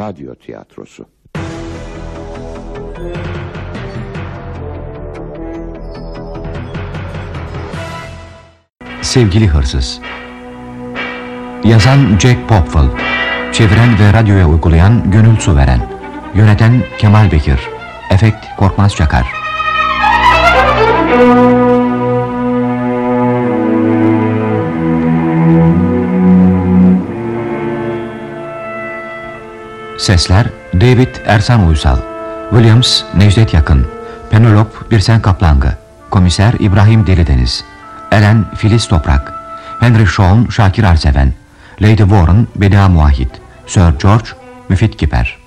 radyo tiyatrosu. Sevgili Hırsız Yazan Jack Popwell Çeviren ve radyoya uygulayan Gönül Suveren Yöneten Kemal Bekir Efekt Korkmaz Çakar Sesler David Ersan Uysal Williams Necdet Yakın Penelope Birsen Kaplangı Komiser İbrahim Delideniz Ellen Filiz Toprak Henry Shawn Şakir Arseven Lady Warren Bedia Muahit Sir George Müfit Kiper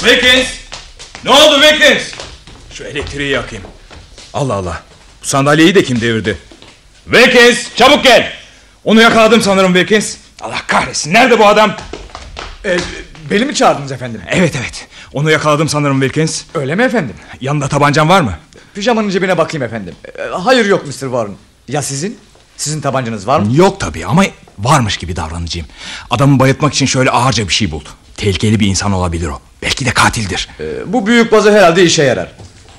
Wilkins! Ne oldu Wilkins? Elektriği yakayım. Allah Allah. Bu sandalyeyi de kim devirdi? Wilkins çabuk gel. Onu yakaladım sanırım Wilkins. Allah kahretsin. Nerede bu adam? E, beni mi çağırdınız efendim? Evet evet. Onu yakaladım sanırım Wilkins. Öyle mi efendim? Yanında tabancan var mı? Pijamanın cebine bakayım efendim. E, hayır yok Mr. Warren. Ya sizin? Sizin tabancanız var mı? Yok tabii ama varmış gibi davranacağım. Adamı bayıltmak için şöyle ağırca bir şey buldu. Tehlikeli bir insan olabilir o. Belki de katildir. E, bu büyük bazı herhalde işe yarar.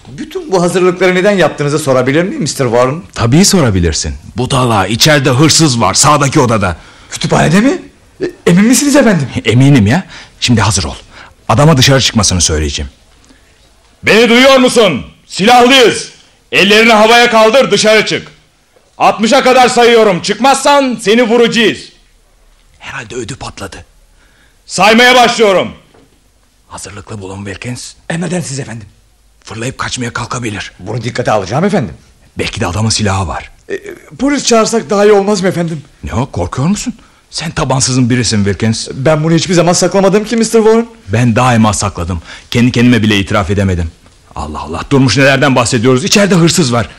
Bütün bu hazırlıkları neden yaptığınızı sorabilir miyim Mr. Warren? Tabii sorabilirsin. Budala içeride hırsız var sağdaki odada. Kütüphanede mi? E, emin misiniz efendim? Eminim ya. Şimdi hazır ol. Adama dışarı çıkmasını söyleyeceğim. Beni duyuyor musun? Silahlıyız. Ellerini havaya kaldır dışarı çık. 60'a kadar sayıyorum. Çıkmazsan seni vuracağız. Herhalde ödü patladı. Saymaya başlıyorum. Hazırlıklı bulun Wilkins. Emredersiniz efendim. Fırlayıp kaçmaya kalkabilir. Bunu dikkate alacağım efendim. Belki de adamın silahı var. E, polis çağırsak daha iyi olmaz mı efendim? Ne o korkuyor musun? Sen tabansızın birisin Wilkins. Ben bunu hiçbir zaman saklamadım ki Mr. Warren. Ben daima sakladım. Kendi kendime bile itiraf edemedim. Allah Allah durmuş nelerden bahsediyoruz. İçeride hırsız var.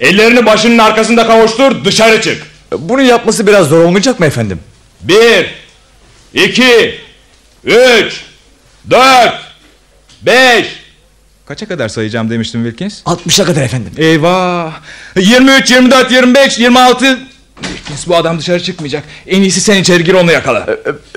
Ellerini başının arkasında kavuştur dışarı çık. E, Bunu yapması biraz zor olmayacak mı efendim? Bir, iki, üç, dört, beş. Kaça kadar sayacağım demiştim Wilkins? 60'a kadar efendim. Eyvah. 23, 24, 25, 26. Wilkins bu adam dışarı çıkmayacak. En iyisi sen içeri gir onu yakala.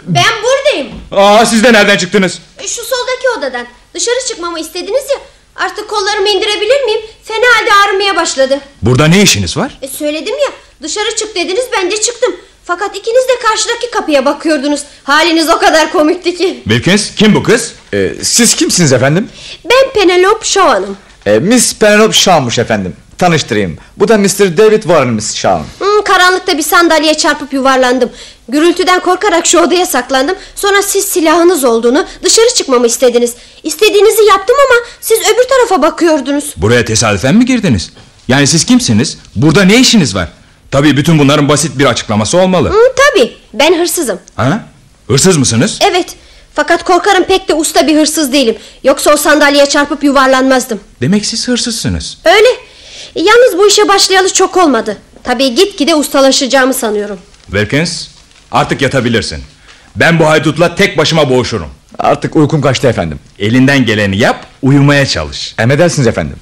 Ben buradayım. Aa siz de nereden çıktınız? E, Şu soldaki odadan. Dışarı çıkmamı istediniz ya. Artık kollarımı indirebilir miyim? Fena halde ağrımaya başladı. Burada ne işiniz var? E söyledim ya. Dışarı çık dediniz ben de çıktım. Fakat ikiniz de karşıdaki kapıya bakıyordunuz. Haliniz o kadar komikti ki. Wilkins kim bu kız? E, siz kimsiniz efendim? Ben Penelope Shaw'nım. E, Miss Penelope Shaw'muş efendim. Tanıştırayım. Bu da Mr. David Warren Miss Shaw. Hmm, karanlıkta bir sandalyeye çarpıp yuvarlandım. Gürültüden korkarak şu odaya saklandım. Sonra siz silahınız olduğunu, dışarı çıkmamı istediniz. İstediğinizi yaptım ama siz öbür tarafa bakıyordunuz. Buraya tesadüfen mi girdiniz? Yani siz kimsiniz? Burada ne işiniz var? Tabii bütün bunların basit bir açıklaması olmalı. Hmm, tabii ben hırsızım. Ha? Hırsız mısınız? Evet. Fakat korkarım pek de usta bir hırsız değilim. Yoksa o sandalyeye çarpıp yuvarlanmazdım. Demek siz hırsızsınız. Öyle. Yalnız bu işe başlayalı çok olmadı. Tabii gitgide ustalaşacağımı sanıyorum. Wilkins artık yatabilirsin. Ben bu haydutla tek başıma boğuşurum. Artık uykum kaçtı efendim. Elinden geleni yap, uyumaya çalış. Emredersiniz efendim.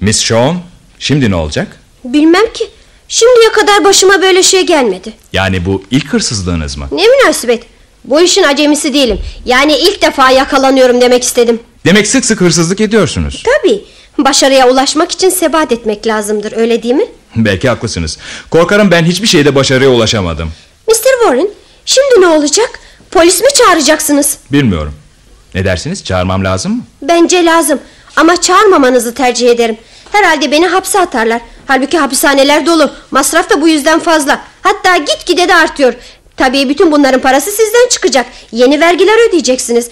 Miss Shawn, şimdi ne olacak? Bilmem ki. Şimdiye kadar başıma böyle şey gelmedi. Yani bu ilk hırsızlığınız mı? Ne münasebet. Bu işin acemisi değilim. Yani ilk defa yakalanıyorum demek istedim. Demek sık sık hırsızlık ediyorsunuz. Tabii. Başarıya ulaşmak için sebat etmek lazımdır öyle değil mi? Belki haklısınız. Korkarım ben hiçbir şeyde başarıya ulaşamadım. Mr. Warren şimdi ne olacak? Polis mi çağıracaksınız? Bilmiyorum. Ne dersiniz? Çağırmam lazım mı? Bence lazım. Ama çağırmamanızı tercih ederim. Herhalde beni hapse atarlar. Halbuki hapishaneler dolu. Masraf da bu yüzden fazla. Hatta gitgide de artıyor. Tabii bütün bunların parası sizden çıkacak. Yeni vergiler ödeyeceksiniz.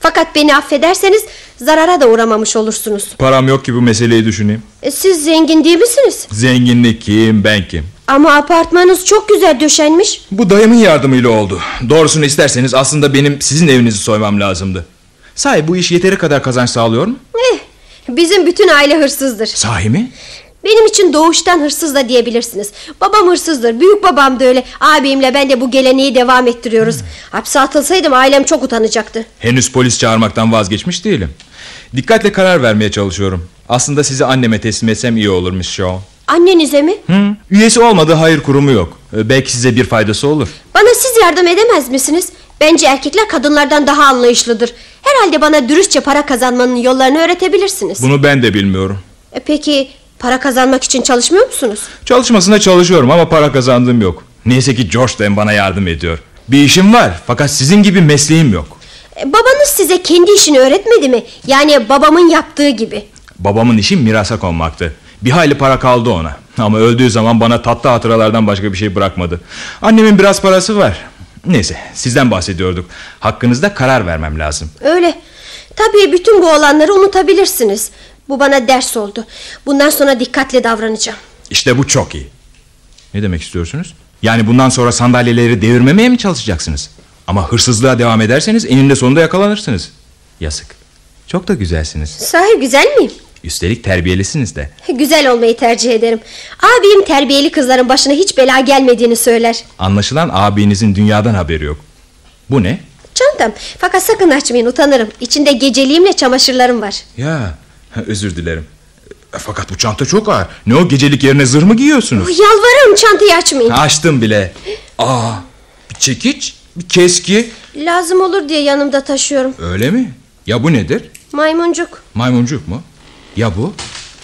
Fakat beni affederseniz zarara da uğramamış olursunuz. Param yok ki bu meseleyi düşüneyim. E, siz zengin değil misiniz? Zenginlik kim, ben kim? Ama apartmanınız çok güzel döşenmiş. Bu dayımın yardımıyla oldu. Doğrusunu isterseniz aslında benim sizin evinizi soymam lazımdı. Sahi bu iş yeteri kadar kazanç sağlıyor mu? Eh, bizim bütün aile hırsızdır. Sahi mi? Benim için doğuştan hırsız da diyebilirsiniz. Babam hırsızdır. Büyük babam da öyle. Abimle ben de bu geleneği devam ettiriyoruz. Hapse atılsaydım ailem çok utanacaktı. Henüz polis çağırmaktan vazgeçmiş değilim. Dikkatle karar vermeye çalışıyorum. Aslında sizi anneme teslim etsem iyi olur Miss Shaw. Annenize mi? Hı? Üyesi olmadığı hayır kurumu yok. Ee, Belki size bir faydası olur. Bana siz yardım edemez misiniz? Bence erkekler kadınlardan daha anlayışlıdır. Herhalde bana dürüstçe para kazanmanın yollarını öğretebilirsiniz. Bunu ben de bilmiyorum. E, Peki para kazanmak için çalışmıyor musunuz? Çalışmasına çalışıyorum ama para kazandığım yok. Neyse ki George da bana yardım ediyor. Bir işim var fakat sizin gibi mesleğim yok. E, Babanız size kendi işini öğretmedi mi? Yani babamın yaptığı gibi. Babamın işi mirasa konmaktı. Bir hayli para kaldı ona. Ama öldüğü zaman bana tatlı hatıralardan başka bir şey bırakmadı. Annemin biraz parası var. Neyse sizden bahsediyorduk. Hakkınızda karar vermem lazım. Öyle. Tabii bütün bu olanları unutabilirsiniz. Bu bana ders oldu. Bundan sonra dikkatli davranacağım. İşte bu çok iyi. Ne demek istiyorsunuz? Yani bundan sonra sandalyeleri devirmemeye mi çalışacaksınız? Ama hırsızlığa devam ederseniz eninde sonunda yakalanırsınız. Yazık. Çok da güzelsiniz. Sahi güzel miyim? Üstelik terbiyelisiniz de. Güzel olmayı tercih ederim. Abim terbiyeli kızların başına hiç bela gelmediğini söyler. Anlaşılan abinizin dünyadan haberi yok. Bu ne? Çantam. Fakat sakın açmayın utanırım. İçinde geceliğimle çamaşırlarım var. Ya özür dilerim. E, Fakat bu çanta çok ağır. Ne o gecelik yerine zırh mı giyiyorsunuz? Yalvarırım çantayı açmayın. Açtım bile. Aa, bir çekiç, bir keski. Lazım olur diye yanımda taşıyorum. Öyle mi? Ya bu nedir? Maymuncuk. Maymuncuk mu? Ya bu?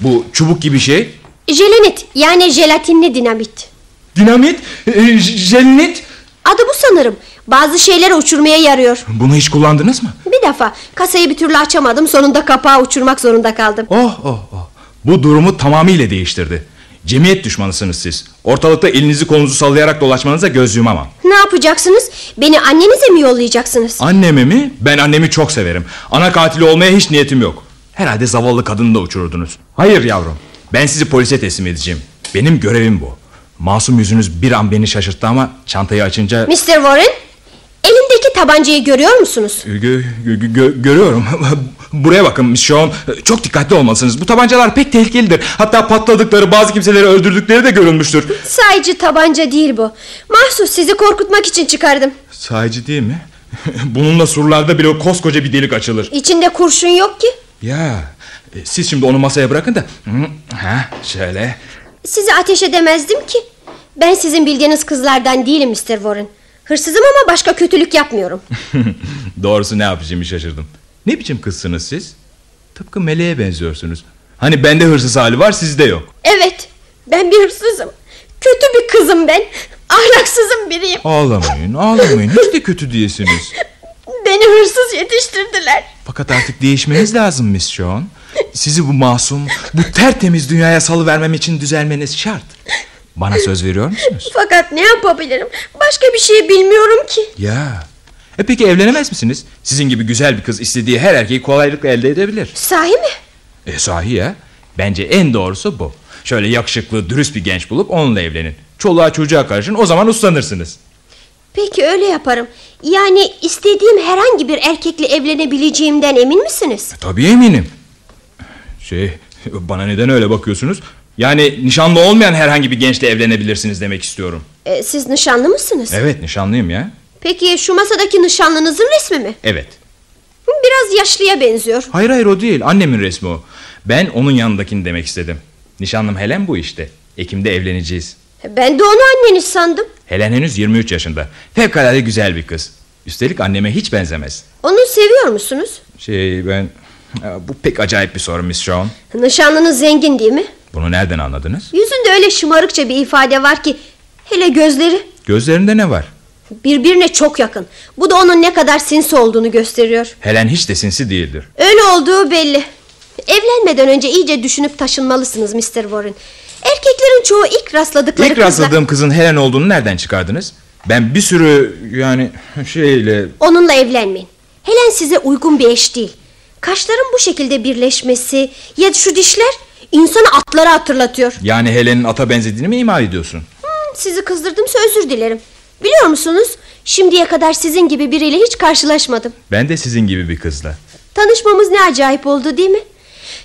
Bu çubuk gibi şey? Jelenit yani jelatinli dinamit. Dinamit? E, j- jelinit? Adı bu sanırım. Bazı şeyleri uçurmaya yarıyor. Bunu hiç kullandınız mı? Bir defa kasayı bir türlü açamadım. Sonunda kapağı uçurmak zorunda kaldım. Oh oh oh. Bu durumu tamamıyla değiştirdi. Cemiyet düşmanısınız siz. Ortalıkta elinizi kolunuzu sallayarak dolaşmanıza göz yumamam. Ne yapacaksınız? Beni annenize mi yollayacaksınız? Annemi mi? Ben annemi çok severim. Ana katili olmaya hiç niyetim yok. Herhalde zavallı kadını da uçururdunuz. Hayır yavrum. Ben sizi polise teslim edeceğim. Benim görevim bu. Masum yüzünüz bir an beni şaşırttı ama çantayı açınca... Mr. Warren, elimdeki tabancayı görüyor musunuz? Gö- gö- gö- görüyorum. Buraya bakın Miss Shawn. Çok dikkatli olmalısınız. Bu tabancalar pek tehlikelidir. Hatta patladıkları bazı kimseleri öldürdükleri de görülmüştür. Sadece tabanca değil bu. Mahsus sizi korkutmak için çıkardım. Sahici değil mi? Bununla surlarda bile koskoca bir delik açılır. İçinde kurşun yok ki. Ya e, siz şimdi onu masaya bırakın da. Ha, şöyle. Sizi ateş edemezdim ki. Ben sizin bildiğiniz kızlardan değilim Mr. Warren. Hırsızım ama başka kötülük yapmıyorum. Doğrusu ne yapacağımı şaşırdım. Ne biçim kızsınız siz? Tıpkı meleğe benziyorsunuz. Hani bende hırsız hali var sizde yok. Evet, ben bir hırsızım. Kötü bir kızım ben. Ahlaksızım biriyim. Ağlamayın ağlamayın hiç de kötü değilsiniz. Beni hırsız yetiştirdiler. Fakat artık değişmeniz lazım Miss Shawn. Sizi bu masum, bu tertemiz dünyaya salıvermem için düzelmeniz şart. Bana söz veriyor musunuz? Fakat ne yapabilirim? Başka bir şey bilmiyorum ki. Ya. E peki evlenemez misiniz? Sizin gibi güzel bir kız istediği her erkeği kolaylıkla elde edebilir. Sahi mi? E sahi ya. Bence en doğrusu bu. Şöyle yakışıklı, dürüst bir genç bulup onunla evlenin. Çoluğa çocuğa karışın o zaman uslanırsınız. Peki öyle yaparım. Yani istediğim herhangi bir erkekle evlenebileceğimden emin misiniz? Tabii eminim. Şey, bana neden öyle bakıyorsunuz? Yani nişanlı olmayan herhangi bir gençle evlenebilirsiniz demek istiyorum. E, siz nişanlı mısınız? Evet nişanlıyım ya. Peki şu masadaki nişanlınızın resmi mi? Evet. Biraz yaşlıya benziyor. Hayır hayır o değil annemin resmi o. Ben onun yanındakini demek istedim. Nişanlım Helen bu işte. Ekim'de evleneceğiz. Ben de onu anneniz sandım. Helen henüz 23 yaşında. Fevkalade güzel bir kız. Üstelik anneme hiç benzemez. Onu seviyor musunuz? Şey ben... Ya, Bu pek acayip bir soru Miss Shawn. Nişanlınız zengin değil mi? Bunu nereden anladınız? Yüzünde öyle şımarıkça bir ifade var ki hele gözleri Gözlerinde ne var? birbirine çok yakın. Bu da onun ne kadar sinsi olduğunu gösteriyor. Helen hiç de sinsi değildir. Öyle olduğu belli. Evlenmeden önce iyice düşünüp taşınmalısınız Mr. Warren. Erkeklerin çoğu ilk rastladıkları İlk kızla- rastladığım kızın Helen olduğunu nereden çıkardınız? Ben bir sürü yani şeyle... Onunla evlenmeyin. Helen size uygun bir eş değil. Kaşların bu şekilde birleşmesi ya şu dişler insanı atlara hatırlatıyor. Yani Helen'in ata benzediğini mi ima ediyorsun? Hmm, sizi kızdırdımsa özür dilerim. Biliyor musunuz? Şimdiye kadar sizin gibi biriyle hiç karşılaşmadım. Ben de sizin gibi bir kızla. Tanışmamız ne acayip oldu değil mi?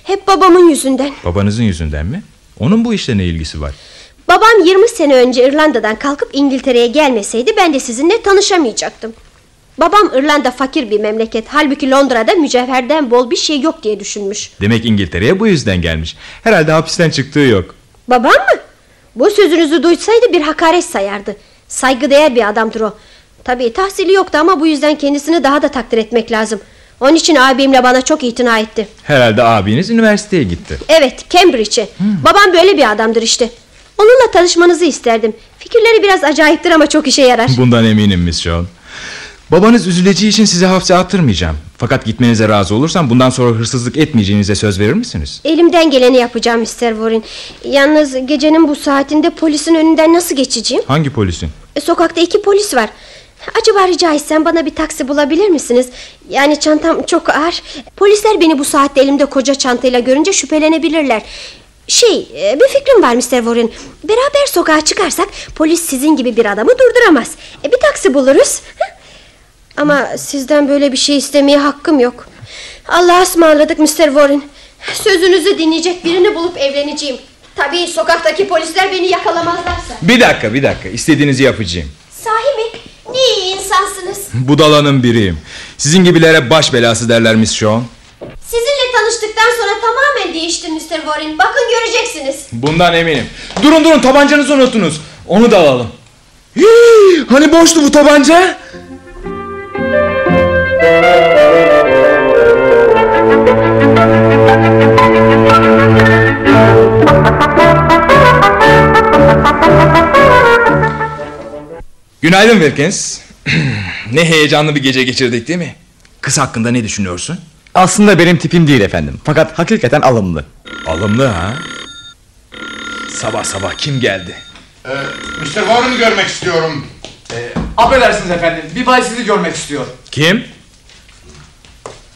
Hep babamın yüzünden. Babanızın yüzünden mi? Onun bu işle ne ilgisi var? Babam 20 sene önce İrlanda'dan kalkıp İngiltere'ye gelmeseydi ben de sizinle tanışamayacaktım. Babam İrlanda fakir bir memleket. Halbuki Londra'da mücevherden bol bir şey yok diye düşünmüş. Demek İngiltere'ye bu yüzden gelmiş. Herhalde hapisten çıktığı yok. Babam mı? Bu sözünüzü duysaydı bir hakaret sayardı. Saygıdeğer bir adamdır o. Tabii tahsili yoktu ama bu yüzden kendisini daha da takdir etmek lazım. Onun için abimle bana çok itina etti. Herhalde abiniz üniversiteye gitti. Evet Cambridge'e. Babam böyle bir adamdır işte. Onunla tanışmanızı isterdim. Fikirleri biraz acayiptir ama çok işe yarar. Bundan eminim Miss John. Babanız üzüleceği için size hapse attırmayacağım. Fakat gitmenize razı olursam bundan sonra hırsızlık etmeyeceğinize söz verir misiniz? Elimden geleni yapacağım Mr. Warren. Yalnız gecenin bu saatinde polisin önünden nasıl geçeceğim? Hangi polisin? E, sokakta iki polis var. Acaba rica etsem bana bir taksi bulabilir misiniz? Yani çantam çok ağır. Polisler beni bu saatte elimde koca çantayla görünce şüphelenebilirler. Şey e, bir fikrim var Mr. Warren. Beraber sokağa çıkarsak polis sizin gibi bir adamı durduramaz. E, bir taksi buluruz. Ama sizden böyle bir şey istemeye hakkım yok. Allah'a ısmarladık Mr. Warren. Sözünüzü dinleyecek birini bulup evleneceğim. Tabii sokaktaki polisler beni yakalamazlarsa. Bir dakika bir dakika istediğinizi yapacağım. Sahi mi? Ne iyi insansınız. Budalanın biriyim. Sizin gibilere baş belası derler Miss John. Sizinle tanıştıktan sonra tamamen değiştim Mr. Warren. Bakın göreceksiniz. Bundan eminim. Durun durun tabancanızı unuttunuz. Onu da alalım. Hii, hani boştu bu tabanca? Günaydın Wilkins. ne heyecanlı bir gece geçirdik değil mi? Kız hakkında ne düşünüyorsun? Aslında benim tipim değil efendim. Fakat hakikaten alımlı. Alımlı ha? Sabah sabah kim geldi? Ee, Mr. Warren'ı görmek istiyorum. Affedersiniz efendim. Bir bay sizi görmek istiyor. Kim?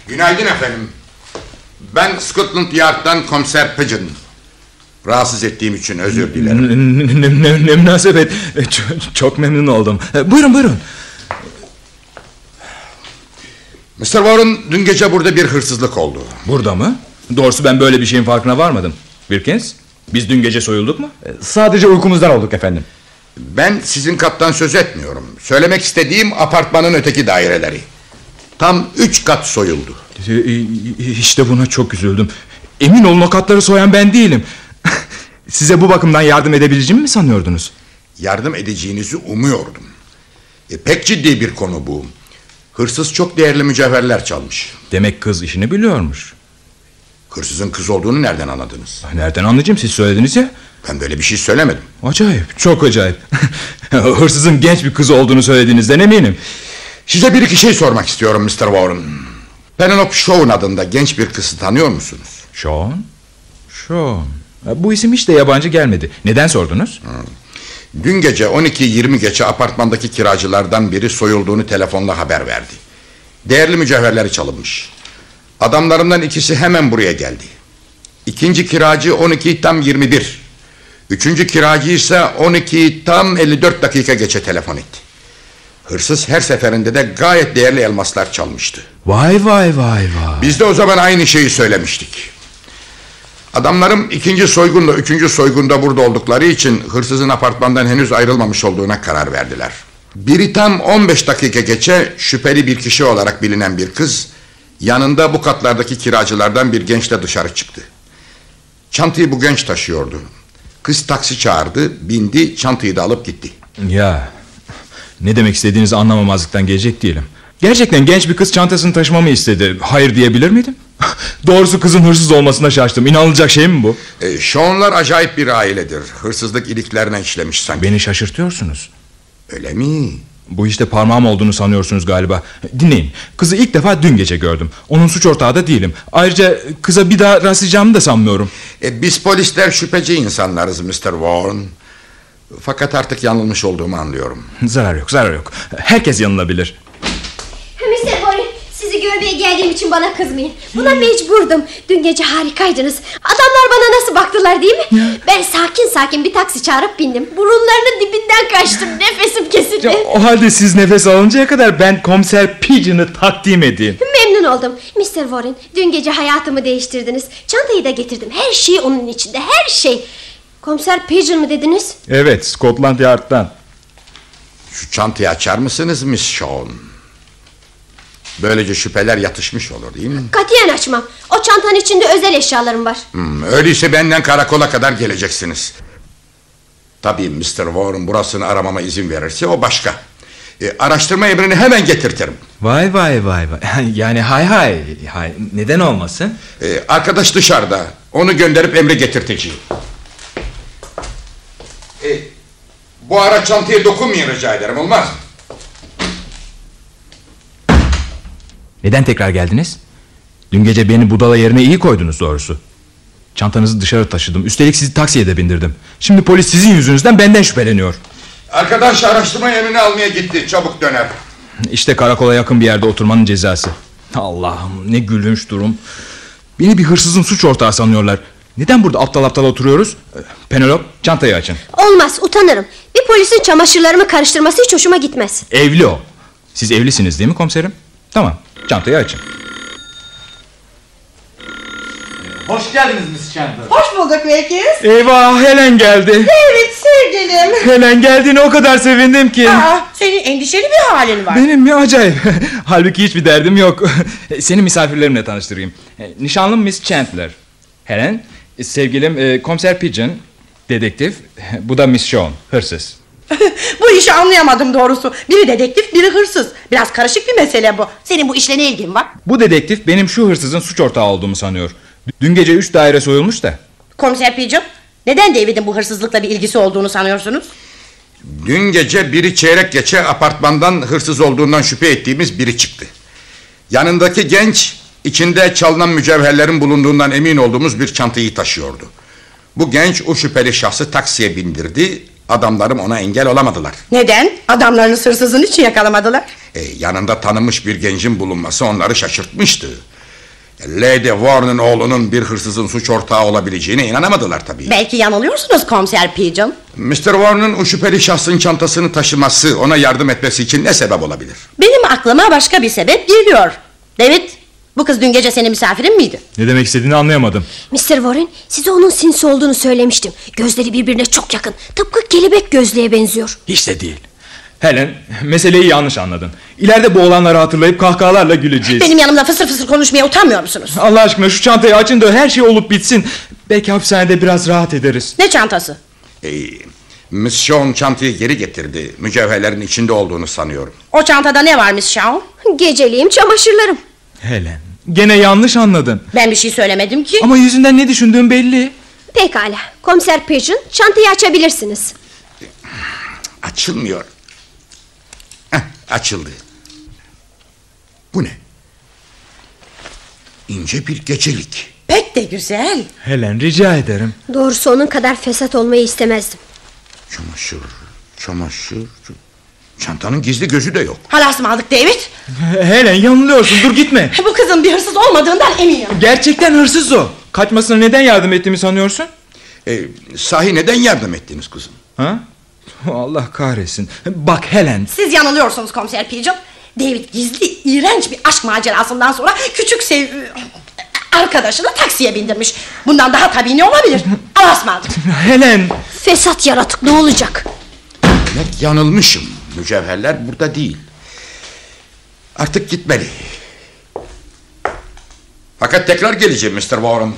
Günaydın efendim. Ben Scotland Yard'dan komiser Pigeon. Rahatsız ettiğim için özür dilerim. Ne, ne, ne, ne münasebet. Çok, çok memnun oldum. E, Buyurun buyurun. Mr. Warren dün gece burada bir hırsızlık oldu. Burada mı? Doğrusu ben böyle bir şeyin farkına varmadım. Wilkins, biz dün gece soyulduk mu? Sadece uykumuzdan olduk efendim. Ben sizin kattan söz etmiyorum. Söylemek istediğim apartmanın öteki daireleri. Tam üç kat soyuldu. E, e, İşte buna çok üzüldüm. Emin olun o katları soyan ben değilim. Size bu bakımdan yardım edebileceğimi mi sanıyordunuz? Yardım edeceğinizi umuyordum. E, pek ciddi bir konu bu. Hırsız çok değerli mücevherler çalmış. Demek kız işini biliyormuş. Hırsızın kız olduğunu nereden anladınız? Nereden anlayacağım siz söylediniz ya? Ben böyle bir şey söylemedim. Acayip, çok acayip. Hırsızın genç bir kız olduğunu söylediğinizden eminim. Size bir iki şey sormak istiyorum Mr. Warren. Penelope Shawn adında genç bir kızı tanıyor musunuz? Sean? Sean. Bu isim hiç de yabancı gelmedi. Neden sordunuz? Dün gece 12.20 geçe apartmandaki kiracılardan biri soyulduğunu telefonla haber verdi. Değerli mücevherleri çalınmış. Adamlarından ikisi hemen buraya geldi. İkinci kiracı 12 tam 21. Üçüncü kiracı ise 12 tam 54 dakika geçe telefon etti. Hırsız her seferinde de gayet değerli elmaslar çalmıştı. Vay vay vay vay. Biz de o zaman aynı şeyi söylemiştik. Adamlarım ikinci soygunla üçüncü soygunda burada oldukları için hırsızın apartmandan henüz ayrılmamış olduğuna karar verdiler. Biri tam 15 dakika geçe şüpheli bir kişi olarak bilinen bir kız yanında bu katlardaki kiracılardan bir gençle dışarı çıktı. Çantayı bu genç taşıyordu. Kız taksi çağırdı, bindi, çantayı da alıp gitti. Ya ne demek istediğinizi anlamamazlıktan gelecek değilim. Gerçekten genç bir kız çantasını taşımamı istedi. Hayır diyebilir miydim? Doğrusu kızın hırsız olmasına şaştım. İnanılacak şey mi bu? E, Sean'lar acayip bir ailedir. Hırsızlık iliklerine işlemiş sanki. Beni şaşırtıyorsunuz. Öyle mi? Bu işte parmağım olduğunu sanıyorsunuz galiba. Dinleyin. Kızı ilk defa dün gece gördüm. Onun suç ortağı da değilim. Ayrıca kıza bir daha rastlayacağımı da sanmıyorum. E, biz polisler şüpheci insanlarız Mr. Warren. Fakat artık yanılmış olduğumu anlıyorum. Zarar yok, zarar yok. Herkes yanılabilir. Görmeye geldiğim için bana kızmayın. Buna mecburdum. Dün gece harikaydınız. Adamlar bana nasıl baktılar değil mi? Ben sakin sakin bir taksi çağırıp bindim. Burunlarının dibinden kaçtım. Nefesim kesildi. O halde siz nefes alıncaya kadar ben komiser Pigeon'ı takdim edeyim. Memnun oldum. Mr. Warren dün gece hayatımı değiştirdiniz. Çantayı da getirdim. Her şey onun içinde. Her şey. Komiser Pigeon mı dediniz? Evet Scotland Yard'dan. Şu çantayı açar mısınız Miss Shawn? Böylece şüpheler yatışmış olur değil mi? Katiyen açmam. O çantanın içinde özel eşyalarım var. Hmm, öyleyse benden karakola kadar geleceksiniz. Tabii Mr. Warren burasını aramama izin verirse o başka. E, araştırma emrini hemen getirtirim. Vay vay vay vay. Yani hay hay. hay. Neden olmasın? E, arkadaş dışarıda. Onu gönderip emri getirteceğim. E, bu ara çantaya dokunmayın rica ederim olmaz mı? Neden tekrar geldiniz? Dün gece beni budala yerine iyi koydunuz doğrusu. Çantanızı dışarı taşıdım. Üstelik sizi taksiye de bindirdim. Şimdi polis sizin yüzünüzden benden şüpheleniyor. Arkadaş araştırma emrini almaya gitti. Çabuk döner. İşte karakola yakın bir yerde oturmanın cezası. Allah'ım ne gülünç durum. Beni bir hırsızın suç ortağı sanıyorlar. Neden burada aptal aptal oturuyoruz? Penelope çantayı açın. Olmaz utanırım. Bir polisin çamaşırlarımı karıştırması hiç hoşuma gitmez. Evli o. Siz evlisiniz değil mi komiserim? Tamam çantayı açın. Hoş geldiniz Miss Chandler. Hoş bulduk Wilkins. Eyvah Helen geldi. Evet sevgilim. Helen geldiğine o kadar sevindim ki. Aa, senin endişeli bir halin var. Benim mi acayip. Halbuki hiçbir derdim yok. Seni misafirlerimle tanıştırayım. E, Nişanlım Miss Chandler. Helen, e, sevgilim e, komiser Pigeon, dedektif. Bu da Miss Shawn, hırsız. bu işi anlayamadım doğrusu. Biri dedektif biri hırsız. Biraz karışık bir mesele bu. Senin bu işle ne ilgin var? Bu dedektif benim şu hırsızın suç ortağı olduğumu sanıyor. Dün gece üç daire soyulmuş da. Komiser Pigeon neden David'in bu hırsızlıkla bir ilgisi olduğunu sanıyorsunuz? Dün gece biri çeyrek geçe apartmandan hırsız olduğundan şüphe ettiğimiz biri çıktı. Yanındaki genç içinde çalınan mücevherlerin bulunduğundan emin olduğumuz bir çantayı taşıyordu. Bu genç o şüpheli şahsı taksiye bindirdi. Adamlarım ona engel olamadılar. Neden? Adamlarını hırsızın için yakalamadılar. E, yanında tanınmış bir gencin bulunması onları şaşırtmıştı. Lady Warren'ın oğlunun bir hırsızın suç ortağı olabileceğine inanamadılar tabii. Belki yanılıyorsunuz Komiser Pigeon. Mr. Warren'ın o şüpheli şahsın çantasını taşıması, ona yardım etmesi için ne sebep olabilir? Benim aklıma başka bir sebep geliyor. David, bu kız dün gece senin misafirin miydi? Ne demek istediğini anlayamadım. Mr. Warren size onun sinsi olduğunu söylemiştim. Gözleri birbirine çok yakın. Tıpkı kelebek gözlüğe benziyor. Hiç de değil. Helen, meseleyi yanlış anladın. İleride bu olanları hatırlayıp kahkahalarla güleceğiz. Benim yanımda fısır fısır konuşmaya utanmıyor musunuz? Allah aşkına şu çantayı açın da her şey olup bitsin. Belki hapishanede biraz rahat ederiz. Ne çantası? E, Miss Shawn çantayı geri getirdi. Mücevherlerin içinde olduğunu sanıyorum. O çantada ne var Miss Shaw? Geceliğim çamaşırlarım. Helen, gene yanlış anladın. Ben bir şey söylemedim ki. Ama yüzünden ne düşündüğün belli. Pekala. Komiser Pigeon çantayı açabilirsiniz. Açılmıyor. Heh, açıldı. Bu ne? İnce bir gecelik. Pek de güzel. Helen rica ederim. Doğrusu onun kadar fesat olmayı istemezdim. Çamaşır, çamaşır. Çantanın gizli gözü de yok. Halas mı aldık David? Helen yanılıyorsun dur gitme. Bu kızın bir hırsız olmadığından eminim. Gerçekten hırsız o. Kaçmasına neden yardım ettiğimi sanıyorsun? E, sahi neden yardım ettiniz kızım? Ha? Allah kahretsin. Bak Helen. Siz yanılıyorsunuz komiser Pigeon. David gizli, iğrenç bir aşk macerasından sonra küçük sev... Arkadaşını taksiye bindirmiş. Bundan daha tabii ne olabilir? Alas mı aldık? Helen. Fesat yaratık ne olacak? Demek yanılmışım. Mücevherler burada değil. Artık gitmeli. Fakat tekrar geleceğim Mr. Warren.